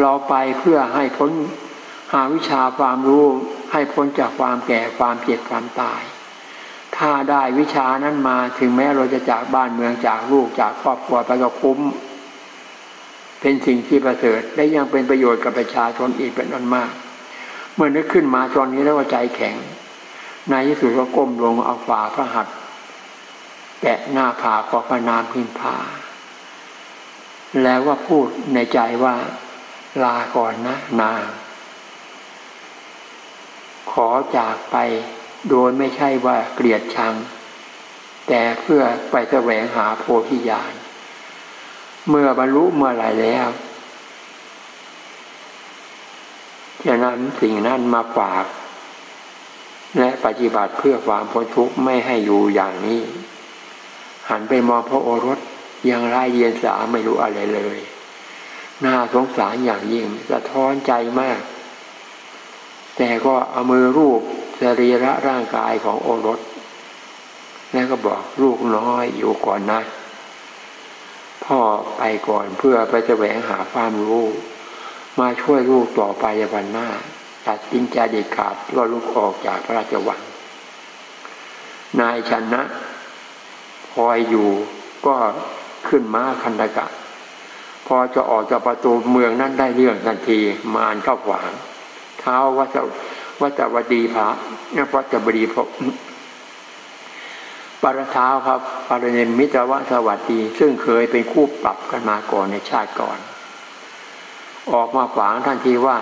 Speaker 1: เราไปเพื่อให้พ้นหาวิชาความรู้ให้พ้นจากความแก่ความเจ็บความตาย ถ้าได้วิชานั้นมาถึงแม้เราจะจากบ้านเมืองจากลูกจากครอบครัวไปก็คุ้ม เป็นสิ่งที่ประเสริฐและยังเป็นประโยชน์กับประชาชนอีกเป็นอันมาก เมื่อนึกขึ้นมาตอนนี้แล้วว่าใจแข็งนที่สุดก็ก้มลงเอาฝ่าพระหัตถ์แตะหน้าผาขอพระนามพิมพาแล้วว่าพูดในใจว่าลาก่อนนะนางขอจากไป โดยไม่ใช่ว่าเกลียดชัง แต่เพื่อไปแสวงหาโพธิญาณเมื่อบรรลุเมื่อไรแล้วจะนำสิ่งนั้นมาฝาก และปฏิบัติเพื่อความพ้นทุกข์ไม่ให้อยู่อย่างนี้ หันไปมองพระโอรสยังไร้เยียนสาไม่รู้อะไรเลยน่าสงสารอย่างยิ่งสะท้อนใจมาก แต่ก็เอามือรูป สรีระร่างกายของโอรส แล้วก็บอกลูกน้อยอยู่ก่อนนะ พ่อไปก่อนเพื่อไปแสวงหาความรู้ มาช่วยลูกต่อไปวันหน้า ตัดสินใจเด็ดขาดก็ลุกออกจากพระราชวัง นายชนะคอยอยู่ก็ขึ้นม้าคันธกะ พอจะออกจากประตูเมืองนั้นได้เรื่องทันทีมารเข้าขวางเท้าวัต วัตวดีพระวัตบดีพระปารเท้าครับปารเนมิตรวสวัสดี ซึ่งเคยเป็นคู่ปรับกันมาก่อนในชาติก่อน ออกมาขวางทันทีว่า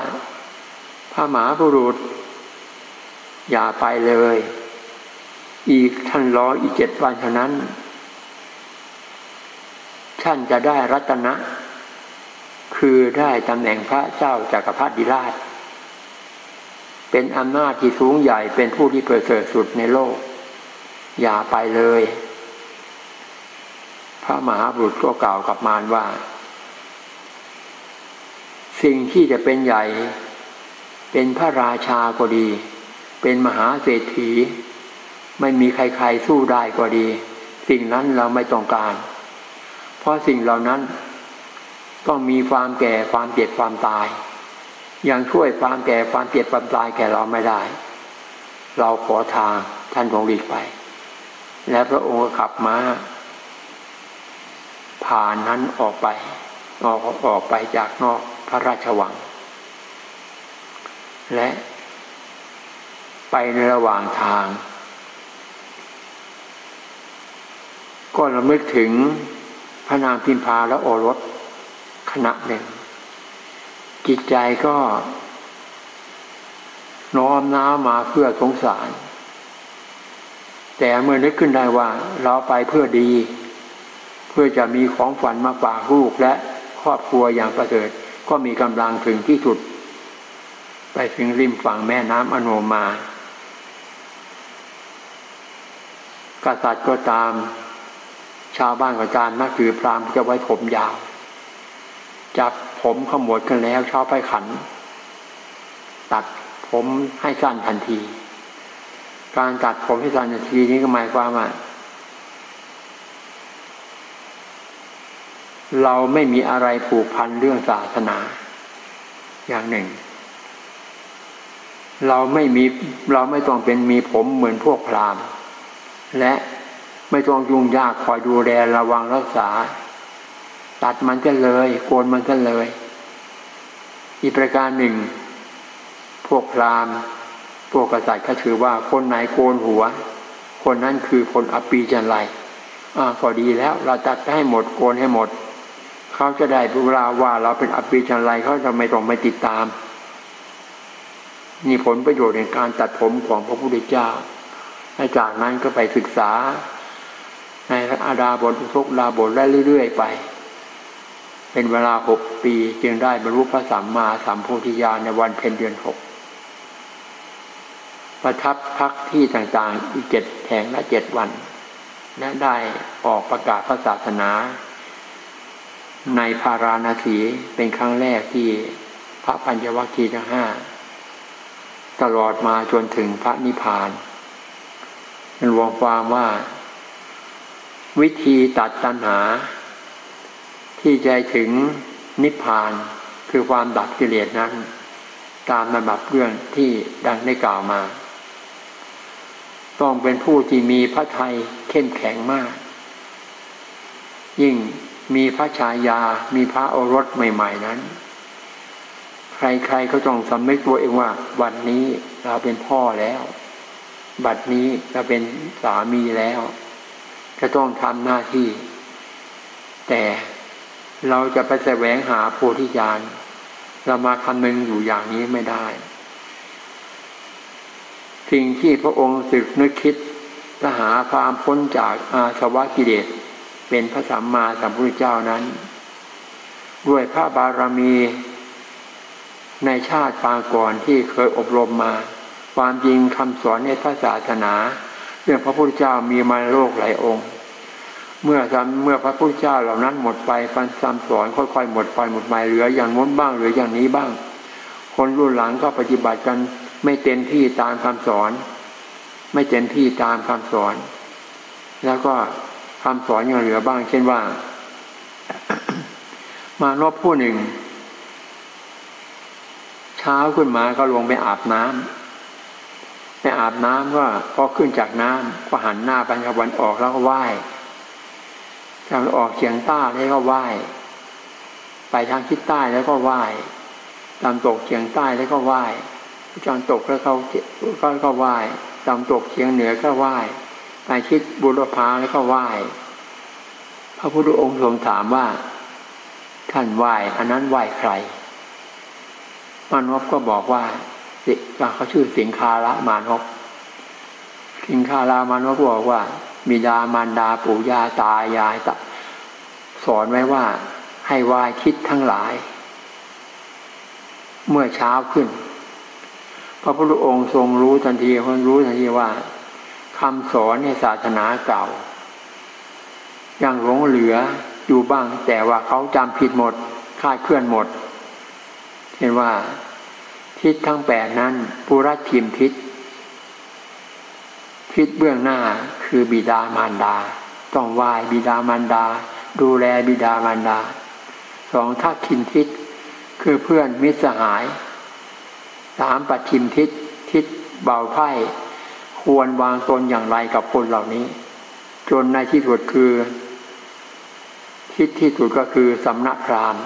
Speaker 1: พระหมาบุรุษ อย่าไปเลย อีกท่านรออีกเจ็ดวันเท่านั้น ท่านจะได้รัตนะ คือได้ตำแหน่งพระเจ้าจากักรพรรดิราช เป็นอำนาจที่สูงใหญ่เป็นผู้ที่ประเสริฐสุดในโลก อย่าไปเลย พระมหาบุตรก็กล่าวกับมารว่า สิ่งที่จะเป็นใหญ่ เป็นพระราชาก็ดี เป็นมหาเศรษฐี ไม่มีใครๆสู้ได้ก็ดี สิ่งนั้นเราไม่ต้องการ เพราะสิ่งเหล่านั้นต้องมีความแก่ความเจ็บความตาย ยังช่วยความแก่ความเจ็บความตายแก่เราไม่ได้ เราขอทางท่านทรงหลีกไป และพระองค์ก็ขับมา้าผ่านนั้นออกไปออกออกไปจากนอกพระราชวัง และไปในระหว่างทาง ก็ระลึกถึงพระนางพิมพาและโอรสณะหนึ่ง จิตใจก็น้อมน้ามาเพื่อสงสาร แต่เมื่อนึกขึ้นได้ว่า เราไปเพื่อดี เพื่อจะมีของฝันมาฝากลูกและครอบครัวอย่างประเสริฐก็มีกำลังถึงที่สุด ไปถึงริมฝั่งแม่น้ำอโนมากษัตริย์ก็ตาม ชาวบ้านก็ตามนักถือพรามจะไว้ผมยาว จับผมขมวดกันแล้วชอบไปขัน ตัดผมให้สั้นทันที การตัดผมให้สั้นทันทีนี้ก็หมายความว่าเราไม่มีอะไรผูกพันเรื่องศาสนา อย่างหนึ่ง เราไม่มีเราไม่ต้องเป็นมีผมเหมือนพวกพราหมณ์ และไม่ต้องยุ่งยากคอยดูแลระวังรักษา ตัดมันก็เลยโกนมันก็เลย อีกประการหนึ่ง พวกพราหมณ์พวกกษัตริย์ก็ถือว่าคนไหนโกนหัว คนนั้นคือคนอปีจันไรอ่าพอดีแล้ว เราตัดให้หมดโกนให้หมดเขาจะได้เวลาว่าเราเป็นอปีจันไรเขาจะไม่ต้องไม่ติดตามนี่ผลประโยชน์ในการตัดผมของพระพุทธเจ้าจากนั้นก็ไปศึกษา ในอาดาบททุกดาบทได้เรื่อย ๆ ไป เป็นเวลาหกปีจึงได้บรรลุพระสัมมาสัมโพธิญาณในวันเพ็ญเดือนหกประทับพักที่ต่างๆอีกเจ็ดแห่งละเจ็ดวัน และได้ออกประกาศพระศาสนา ในพาราณสีเป็นครั้งแรกที่พระปัญญวัคคีย์ทั้งห้าตลอดมาจนถึงพระนิพพานนรวมความว่า วิธีตัดตัณหา ที่ใจถึงนิพพานคือความดับกิเลสนั้น ตามลำดับเรื่องที่ดังได้กล่าวมา ต้องเป็นผู้ที่มีพระทัยเข้มแข็งมาก ยิ่งมีพระชายา มีพระโอรสใหม่ ๆนั้น ใครๆก็ต้องสำนึกตัวเองว่า วันนี้เราเป็นพ่อแล้ว บัดนี้เราเป็นสามีแล้ว จะต้องทำหน้าที่ แต่ เราจะไปแสวงหาโพธิญาณเรามาคำนึงอยู่อย่างนี้ไม่ได้ สิ่งที่พระองค์สึกนึกคิดจะหาความพ้นจากอาสวะกิเลสเป็นพระสัมมาสัมพุทธเจ้านั้น ด้วยพระบารมีในชาติปางก่อนที่เคยอบรมมา ความจริงคำสอนในพระศาสนา เรื่องพระพุทธเจ้ามีมาโลกหลายองค์ เมื่อเมื่อพระพุทธเจ้าเหล่านั้นหมดไปฟันซ้ำสอนค่อยๆหมดไปหมดไปเหลืออย่างน้นบ้างเหลืออย่างนี้บ้าง คนรุ่นหลังก็ปฏิบัติกันไม่เต็มที่ตามคำสอน ไม่เต็มที่ตามคำสอน แล้วก็คำสอนยังเหลือบ้าง เช่นว่า มานพผู้หนึ่ง เช้าขึ้นมาก็ลงไปอาบน้ำไปอาบน้ำก็พอขึ้นจากน้ำก็หันหน้าไปทางวันออกแล้วก็ไหว้ ทางออกเฉียงใต้แล้วก็ไหว้ ไปทางทิศใต้แล้วก็ไหว้ตามตกเฉียงใต้แล้วก็ไหว้จอนตกแล้วเขาก็ก็ไหว้ตามตกเฉียงเหนือก็ไหว้ไปทิศบุรพาแล้วก็ไหว้พระพุทธองค์ทรงถามว่า ท่านไหว้อันนั้นไหว้ใครมานพก็บอกว่าเขาชื่อสิงคาระมานพสิงคารามานพบอกว่า มีดามารดาปู่ย่าตายายตสอนไว้ว่าให้วายคิดทั้งหลาย เมื่อเช้าขึ้น พระพุทธองค์ทรงรู้ทันทีคนรู้ทันทีว่าคำสอนในศาสนาเก่า ยังหลงเหลืออยู่บ้าง แต่ว่าเขาจำผิดหมดคาดเคลื่อนหมด เห็นว่าทิศทั้งแปดนั้นปุรัติมทิศ ทิศเบื้องหน้าคือบิดามารดา ต้องไหว้บิดามารดา ดูแลบิดามารดาสองทักทิมทิศคือเพื่อนมิตรสหายสามปัจฉิมทิศทิศเบาไพ่ควรวางตนอย่างไรกับคนเหล่านี้ จนในที่สุดคือ ทิศที่สุดก็คือสำนักพราม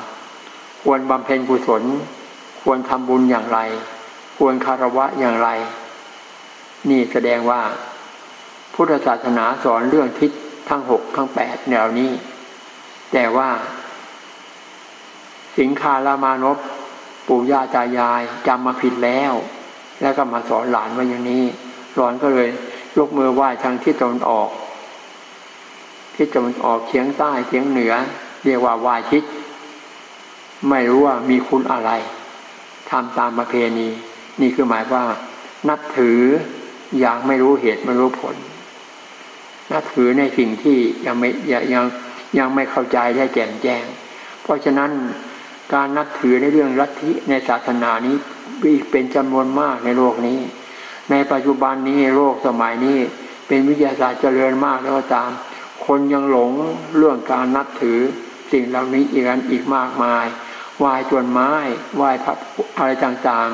Speaker 1: ควรบำเพ็ญกุศล ควรทำบุญอย่างไร ควรคารวะอย่างไร นี่แสดงว่า พุทธศาสนาสอนเรื่องทิศทั้งหกทั้งแปดแนวนี้ แต่ว่า สิงคารามานพปู่ย่าตายายจำมาผิดแล้ว แล้วก็มาสอนหลานว่าอย่างนี้หลานก็เลยยกมือไหว้ทางทิศตะวันออก ทิศตะวันออกเฉียงใต้เฉียงเหนือ เรียกว่าไหว้ทิศไม่รู้ว่ามีคุณอะไรทำตามประเพณี นี่คือหมายว่า นับถืออย่างไม่รู้เหตุไม่รู้ผล นับถือในสิ่งที่ยังไม่ยังยังไม่เข้าใจได้แจ่มแจ้ง เพราะฉะนั้นการนับถือในเรื่องลัทธิในศาสนานี้เป็นจำนวนมากในโลกนี้ ในปัจจุบันนี้โลกสมัยนี้เป็นวิทยาศาสตร์เจริญมากแล้วก็ตาม คนยังหลงเรื่องการนับถือสิ่งเหล่านี้อีกอันอีกมากมาย วายจวนไม้วายพระอะไรต่าง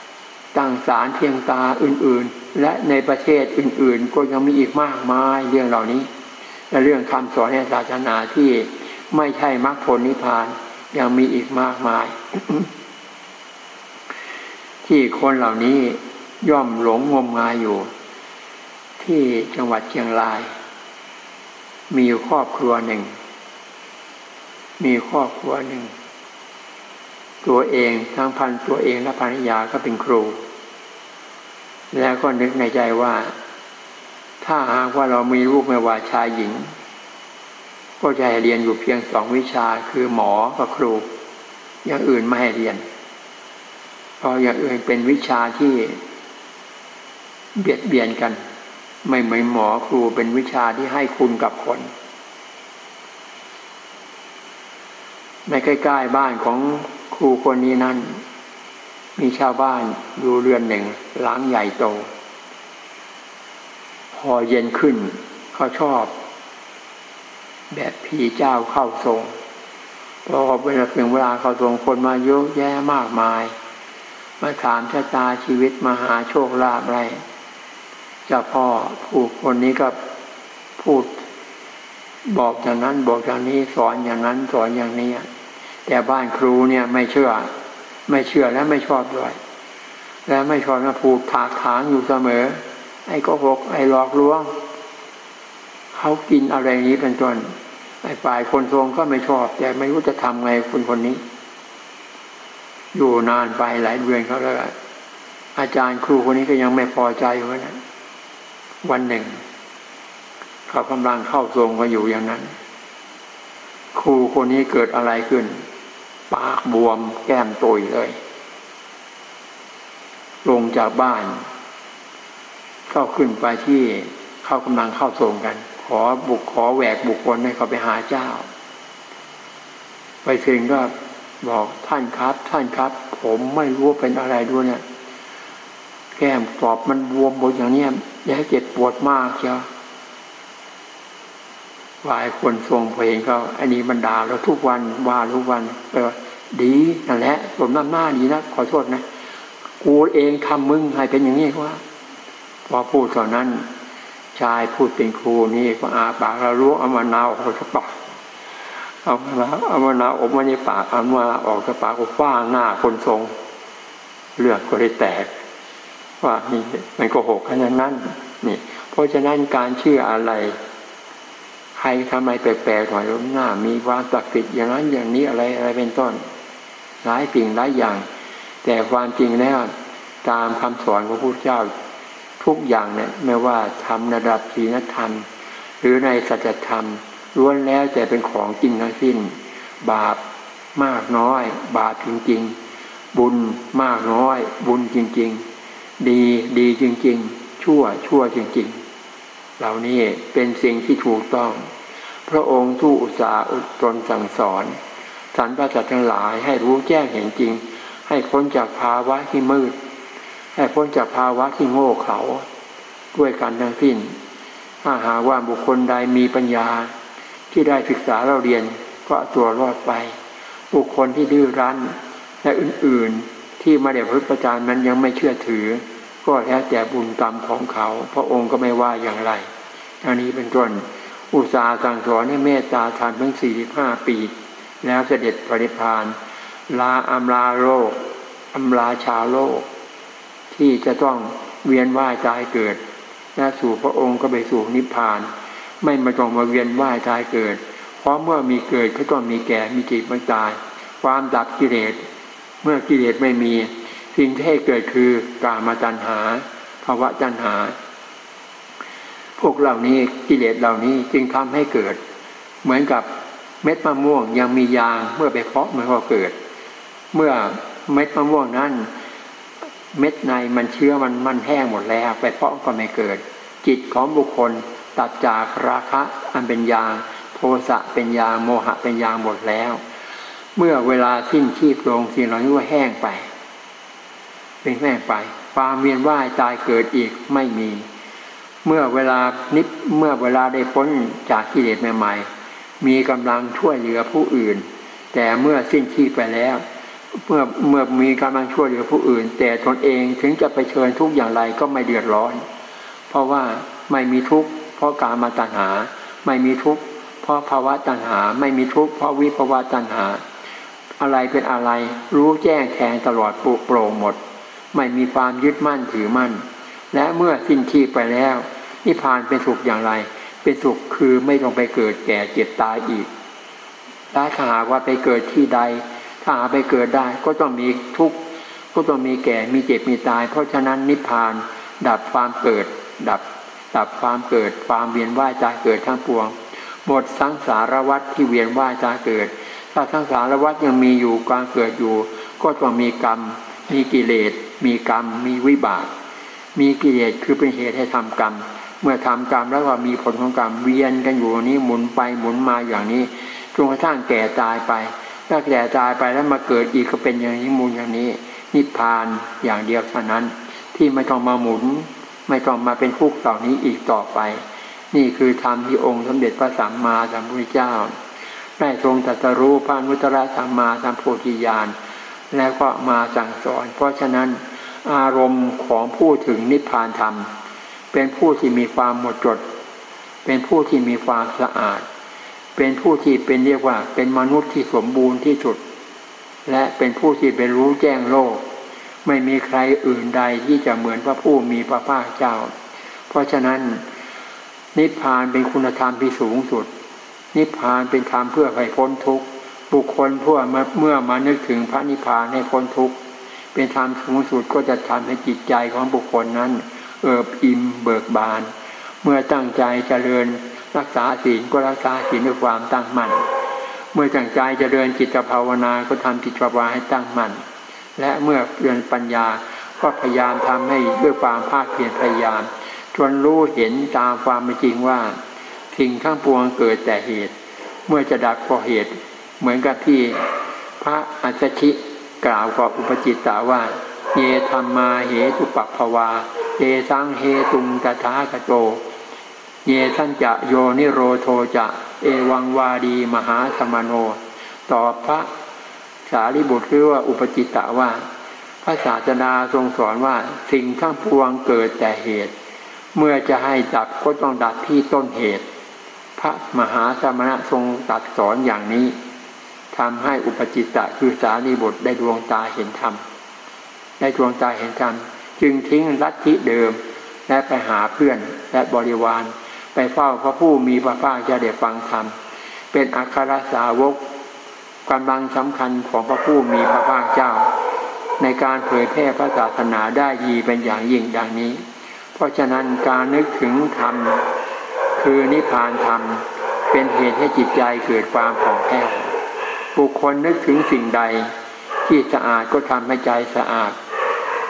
Speaker 1: ๆ ต่างสารเทียงตาอื่นๆ และในประเทศอื่น ๆ ก็ยังมีอีกมากมายเรื่องเหล่านี้ และเรื่องคำสอนในศาสนาที่ไม่ใช่มรรคผลนิพพานยังมีอีกมากมาย ที่คนเหล่านี้ย่อมหลงงมงายอยู่ ที่จังหวัดเชียงราย มีอยู่ครอบครัวหนึ่ง มีครอบครัวหนึ่ง ตัวเองทั้งพันตัวเองและภรรยาก็เป็นครู แล้วก็นึกในใจว่า ถ้าหากว่าเรามีลูกไม่ว่าชายหญิง ก็จะให้เรียนอยู่เพียงสองวิชาคือหมอกับครู อย่างอื่นไม่ให้เรียน เพราะอย่างอื่นเป็นวิชาที่เบียดเบียนกัน ไม่เหมือนหมอครูเป็นวิชาที่ให้คุณกับคนในใกล้ๆบ้านของครูคนนี้นั้น มีชาวบ้านอยู่เรือนหนึ่งหลังใหญ่โต พอเย็นขึ้นเขาชอบ แบบผีเจ้าเข้าทรงพอเวลาถึงเวลาเขาทรงคนมาเยอะแยะมากมาย มาถามชะตาชีวิตมาหาโชคลาภอะไรเจ้าพ่อผู้คนนี้ก็พูดบอกอย่างนั้นบอกอย่างนี้สอนอย่างนั้นสอนอย่างนี้แต่บ้านครูเนี่ยไม่เชื่อ ไม่เชื่อและไม่ชอบด้วย และไม่ชอบนะผูกถากถางอยู่เสมอ ไอ้ก็หกไอ้หลอกลวงเขากินอะไรนี้เป็นต้นไอ้ฝ่ายคนทรงก็ไม่ชอบ แต่ไม่รู้จะทำไงคนคนนี้ อยู่นานไปหลายเดือนเขาแล้วอาจารย์ครูคนนี้ก็ยังไม่พอใจอยู่นะวันหนึ่ง เขากำลังเข้าทรงก็อยู่อย่างนั้น ครูคนนี้เกิดอะไรขึ้น ปากบวมแก้มตุยเลย ลงจากบ้าน เข้าขึ้นไปที่เข้ากำลังเข้าทรงกัน ขอบุกขอแหวกบุคคลให้เขาไปหาเจ้า ไปถึงก็บอกท่านครับ ท่านครับ ผมไม่รู้เป็นอะไรด้วยเนี่ยแก้มปอบมันบวมหมดอย่างเนี้ยอย่าให้เจ็บปวดมากเชียววายคนทรงเพลงก็อันนี้บรรดาเราทุกวันว่าทุกวันเออ ดีนั่นแหละสมน้ำหน้าดีนะขอโทษนะกูเองทำมึงให้เป็นอย่างนี้ว่าพอพูดตอนนั้น ชายพูดเป็นครูนี่ก็อาปากเรารู้เอามานาวออกจากปากเอามาเอามานาวออกมาในปากเอามาออกจากปากก็ฟ้าหน้าคนทรงเลือดก็เลยแตก ว่านี่มันก็หกขนาดนั้นนี่ เพราะฉะนั้นการเชื่ออะไรใครทำไรแปลกๆหน่อยล้มหน้า มีความศักดิ์สิทธิ์อย่างนั้นอย่างนี้อะไรอะไรเป็นต้น หลายสิ่งหลายอย่าง แต่ความจริงแล้วตามคำสอนของพระพุทธเจ้าทุกอย่างเนี่ยไม่ว่าทำระดับศีลธรรม หรือในสัจธรรมล้วนแล้วแต่เป็นของจริงทั้งสิ้น บาปมากน้อย บาปจริง ๆ บุญมากน้อย บุญจริง ๆ ดีดีจริง ๆ ชั่วชั่วจริง ๆ เหล่านี้เป็นสิ่งที่ถูกต้อง พระองค์ทูอุตสาห์อุตนสั่งสอน สรรพสัตว์ทั้งหลายให้รู้แจ้งเห็นจริง ให้พ้นจากภาวะที่มืด ให้พ้นจากภาวะที่โง่เขลาด้วยกันทั้งสิ้น ถ้าหาว่าบุคคลใดมีปัญญาที่ได้ศึกษาเราเรียนก็ตัวรอดไป บุคคลที่ดื้อรั้นและอื่นๆ ที่มาเดี๋ยวพระประจานนั้นยังไม่เชื่อถือ ก็แล้วแต่บุญกรรมของเขา พระองค์ก็ไม่ว่าอย่างไรอันนี้เป็นต้นอุตสาห์สั่งสอนให้เมตตาทานทั้งสี่ห้าปี แล้วเสด็จปริพานลาอำลาโลกอำลาชาโลก ที่จะต้องเวียนว่ายตายเกิดและสู่พระองค์ก็ไปสู่นิพพาน ไม่มาต้องมาเวียนว่ายตายเกิด เพราะเมื่อมีเกิดก็ต้องมีแก่มีจิตมาตาย ความดับกิเลสเมื่อกิเลสไม่มี สิ่งที่ให้เกิดคือกามาตัณหาภาวะตัณหา พวกเหล่านี้กิเลสเหล่านี้จึงทำให้เกิด เหมือนกับ เม็ดมะม่วงยังมียางเมื่อไปเพาะมันก็เกิด เมื่อเม็ดมะม่วงนั้น เม็ดในมันเชื้อมันมันแห้งหมดแล้วไปเพาะก็ไม่เกิด จิตของบุคคลตัดจากราคะอันเป็นยางโทสะเป็นยางโมหะเป็นยางหมดแล้ว เมื่อเวลาสิ้นชีพลงสิ่งเหล่านี้ก็แห้งไป เป็นแห้งไป ความเวียนว่ายตายเกิดอีกไม่มี เมื่อเวลานิดเมื่อเวลาได้พ้นจากกิเลสใหม่ มีกำลังช่วยเหลือผู้อื่น แต่เมื่อสิ้นชีพไปแล้ว เมื่อเมื่อมีกำลังช่วยเหลือผู้อื่น แต่ตนเองถึงจะไปเชิญทุกอย่างไรก็ไม่เดือดร้อน เพราะว่าไม่มีทุกข์เพราะการมาตัณหา ไม่มีทุกข์เพราะภาวะตัณหา ไม่มีทุกข์เพราะวิภาวะตัณหา อะไรเป็นอะไรรู้แจ้งแทงตลอดปุโปร่งหมด ไม่มีความยึดมั่นถือมั่น และเมื่อสิ้นชีพไปแล้วนิพพานเป็นสุขอย่างไร เป็นสุขคือไม่ต้องไปเกิดแก่เจ็บตายอีกถ้าหากว่าไปเกิดที่ใด ถ้าหาไปเกิดได้ก็ต้องมีทุกข์ก็ต้องมีแก่มีเจ็บมีตาย เพราะฉะนั้นนิพพาน ดับความเกิด ดับ ดับความเกิด ความเวียนว่ายตายเกิดทั้งปวง หมดสังสารวัฏที่เวียนว่ายตายเกิด ถ้าสังสารวัฏยังมีอยู่การเกิดอยู่ ก็ต้องมีกรรม มีกิเลส มีกรรม มีวิบาก มีกิเลสคือเป็นเหตุให้ทำกรรม เมื่อทำกรรมแล้วก็มีผลของกรรมเวียนกันอยู่นี้หมุนไปหมุนมาอย่างนี้จนกระทั่งแก่ตายไปถ้าแก่ตายไปแล้วมาเกิดอีกก็เป็นอย่างนี้มูลอย่างนี้ นิพพานอย่างเดียวเท่านั้น ที่ไม่ต้องมาหมุน ไม่ต้องมาเป็นทุกข์เหล่านี้อีกต่อไป นี่คือธรรมที่องค์สมเด็จพระสัมมาสัมพุทธเจ้า ได้ทรงตรัสรู้พระนุตตรสัมมาสัมโพธิญาณแล้วก็มาสั่งสอน เพราะฉะนั้นอารมณ์ของผู้ถึงนิพพานธรรม เป็นผู้ที่มีความหมดจด เป็นผู้ที่มีความสะอาด เป็นผู้ที่เป็นเรียกว่า เป็นมนุษย์ที่สมบูรณ์ที่สุด และเป็นผู้ที่เป็นรู้แจ้งโลก ไม่มีใครอื่นใดที่จะเหมือนพระผู้มีพระภาคเจ้า เพราะฉะนั้น นิพพานเป็นคุณธรรมที่สูงสุด นิพพานเป็นธรรมเพื่อให้พ้นทุกข์บุคคลเพื่อเมื่อมานึกถึงพระนิพพานให้พ้นทุกข์เป็นธรรมสูงสุดก็จะทำให้จิตใจของบุคคลนั้น เอิบอิ่มเบิกบาน เมื่อตั้งใจเจริญรักษาศีลก็รักษาศีลด้วยความตั้งมั่น เมื่อตั้งใจเจริญจิตภาวนาก็ทำจิตภาวนาให้ตั้งมั่น และเมื่อเรียนปัญญาก็พยายามทำให้ด้วยความภาคเพียรพยายามจนรู้เห็นตามความเป็นจริงว่าสิ่งข้างปวงเกิดแต่เหตุ เมื่อจะดับก็เหตุ เหมือนกับที่พระอัจฉิกล่าวกับอุปจิตตาว่า เยธรรมาเหตุปัปภวา เยสังเหตุงตถาคโต เยสัญจะโยนิโรโทจะ เอวังวาดีมหาสมโน ตอบพระสารีบุตรคือว่าอุปจิตตาว่า พระศาสดาทรงสอนว่าสิ่งทั้งปวงเกิดแต่เหตุ เมื่อจะให้ดับก็ต้องดับที่ต้นเหตุ พระมหาสมณะทรงตัดสอนอย่างนี้ทำให้อุปจิตตะคือสารีบุตรได้ดวงตาเห็นธรรม ได้ดวงตาเห็นธรรมจึงทิ้งลัทธิเดิม และไปหาเพื่อนและบริวาร ไปเฝ้าพระผู้มีพระภาคจะได้ฟังธรรมเป็นอัครสาวกกำลังสำคัญของพระผู้มีพระภาคเจ้า ในการเผยแพร่พระศาสนาได้ยีเป็นอย่างยิ่งดังนี้ เพราะฉะนั้นการนึกถึงธรรมคือนิพพานธรรมเป็นเหตุให้จิตใจเกิดความผ่องแผ้วบุคคลนึกถึงสิ่งใด ที่สะอาดก็ทำให้ใจสะอาด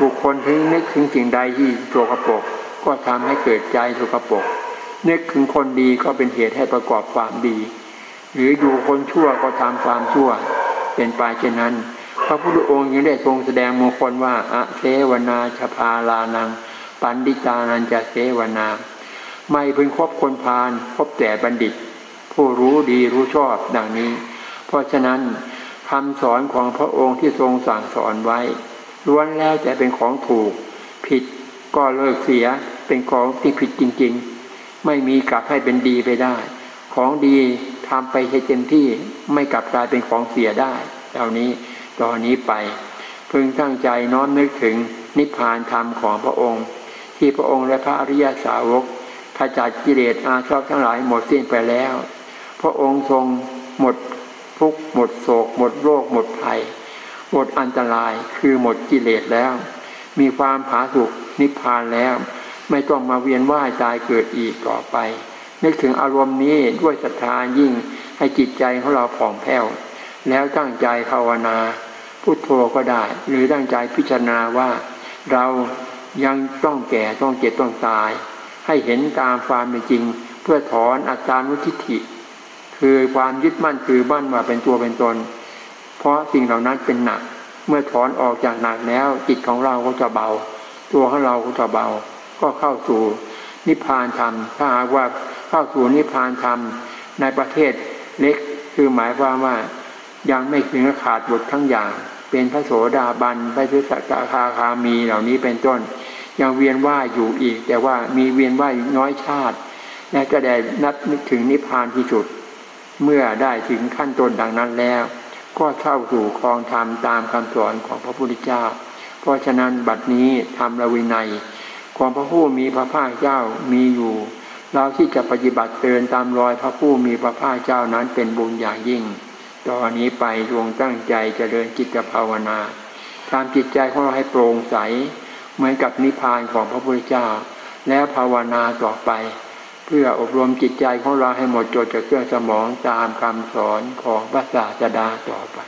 Speaker 1: บุคคลถึงนึกถึงสิ่งใดที่โสกปรกก็ทำให้เกิดใจโสกปรกนึกถึงคนดีก็เป็นเหตุให้ประกอบความดี หรืออยู่คนชั่วก็ทำความชั่ว เป็นไปเช่นนั้น พระพุทธองค์ยังได้ทรงแสดงมงคลว่าอะเทวนาชพาลานัง ปันดิตานันจะเสวนา ไม่พึงคบคนพาลพบแต่บัณฑิต ผู้รู้ดีรู้ชอบดังนี้ เพราะฉะนั้นคำสอนของพระองค์ที่ทรงสั่งสอนไว้ ล้วนแล้วแต่เป็นของถูก ผิดก็เลิกเสีย เป็นของที่ผิดจริง ๆ ไม่มีกลับให้เป็นดีไปได้ ของดีทำไปให้เต็มที่ไม่กลับกลายเป็นของเสียได้เหล่านี้ตอนนี้ไป พึงตั้งใจน้อมนึกถึงนิพพานธรรมของพระองค์ ที่พระองค์และพระอริยสาวกขจัดกิเลสอาชอบทั้งหลายหมดสิ้นไปแล้ว พระองค์ทรงหมดทุกหมดโศก หมดโรคหมดภัย หมดอันตรายคือหมดกิเลสแล้ว มีความผาสุกนิพพานแล้ว ไม่ต้องมาเวียนว่ายตายเกิดอีกต่อไป นึกถึงอารมณ์นี้ด้วยศรัทธายิ่งให้จิตใจของเราผ่องแผ้ว แล้วตั้งใจภาวนาพุทโธก็ได้ หรือตั้งใจพิจารณาว่า เรายังต้องแก่ต้องเจ็บต้องตาย ให้เห็นตามความเป็นจริง เพื่อถอนอัตตานุทิฏฐิ คือความยึดมั่นคือบ้านว่าเป็นตัวเป็นตน เพราะสิ่งเหล่านั้นเป็นหนัก เมื่อถอนออกจากหนักแล้ว จิตของเราก็จะเบา ตัวของเราก็จะเบา ก็เข้าสู่นิพพานธรรม ถ้าหากว่าเข้าสู่นิพพานธรรมในประเทศเล็กคือหมายความว่ายังไม่ถึงขาดบททั้งอย่าง เป็นพระโสดาบันพระพุทธคาคามีเหล่านี้เป็นต้น ยังเวียนว่ายอยู่อีก แต่ว่ามีเวียนว่ายน้อยชาติและก็ได้นัดถึงนิพพานที่สุด เมื่อได้ถึงขั้นต้นดังนั้นแล้ว ก็เข้าสู่คลองธรรมตามคำสอนของพระพุทธเจ้า เพราะฉะนั้นบัดนี้ธรรมระวินัย ของพระผู้มีพระภาคเจ้ามีอยู่ เราที่จะปฏิบัติเตือนตามรอยพระผู้มีพระภาคเจ้านั้นเป็นบุญอย่างยิ่ง ตอนนี้ไปดวงตั้งใจจเจริญจิตภาวนาทำจิตใจของเราให้โปร่งใส เหมือนกับนิพพานของพระพุทธเจ้า แล้วภาวนาต่อไป เพื่ออบรมจิตใจของเราให้หมดจดจากเครื่องสมองตามคำสอนของพระศาสดาต่อไป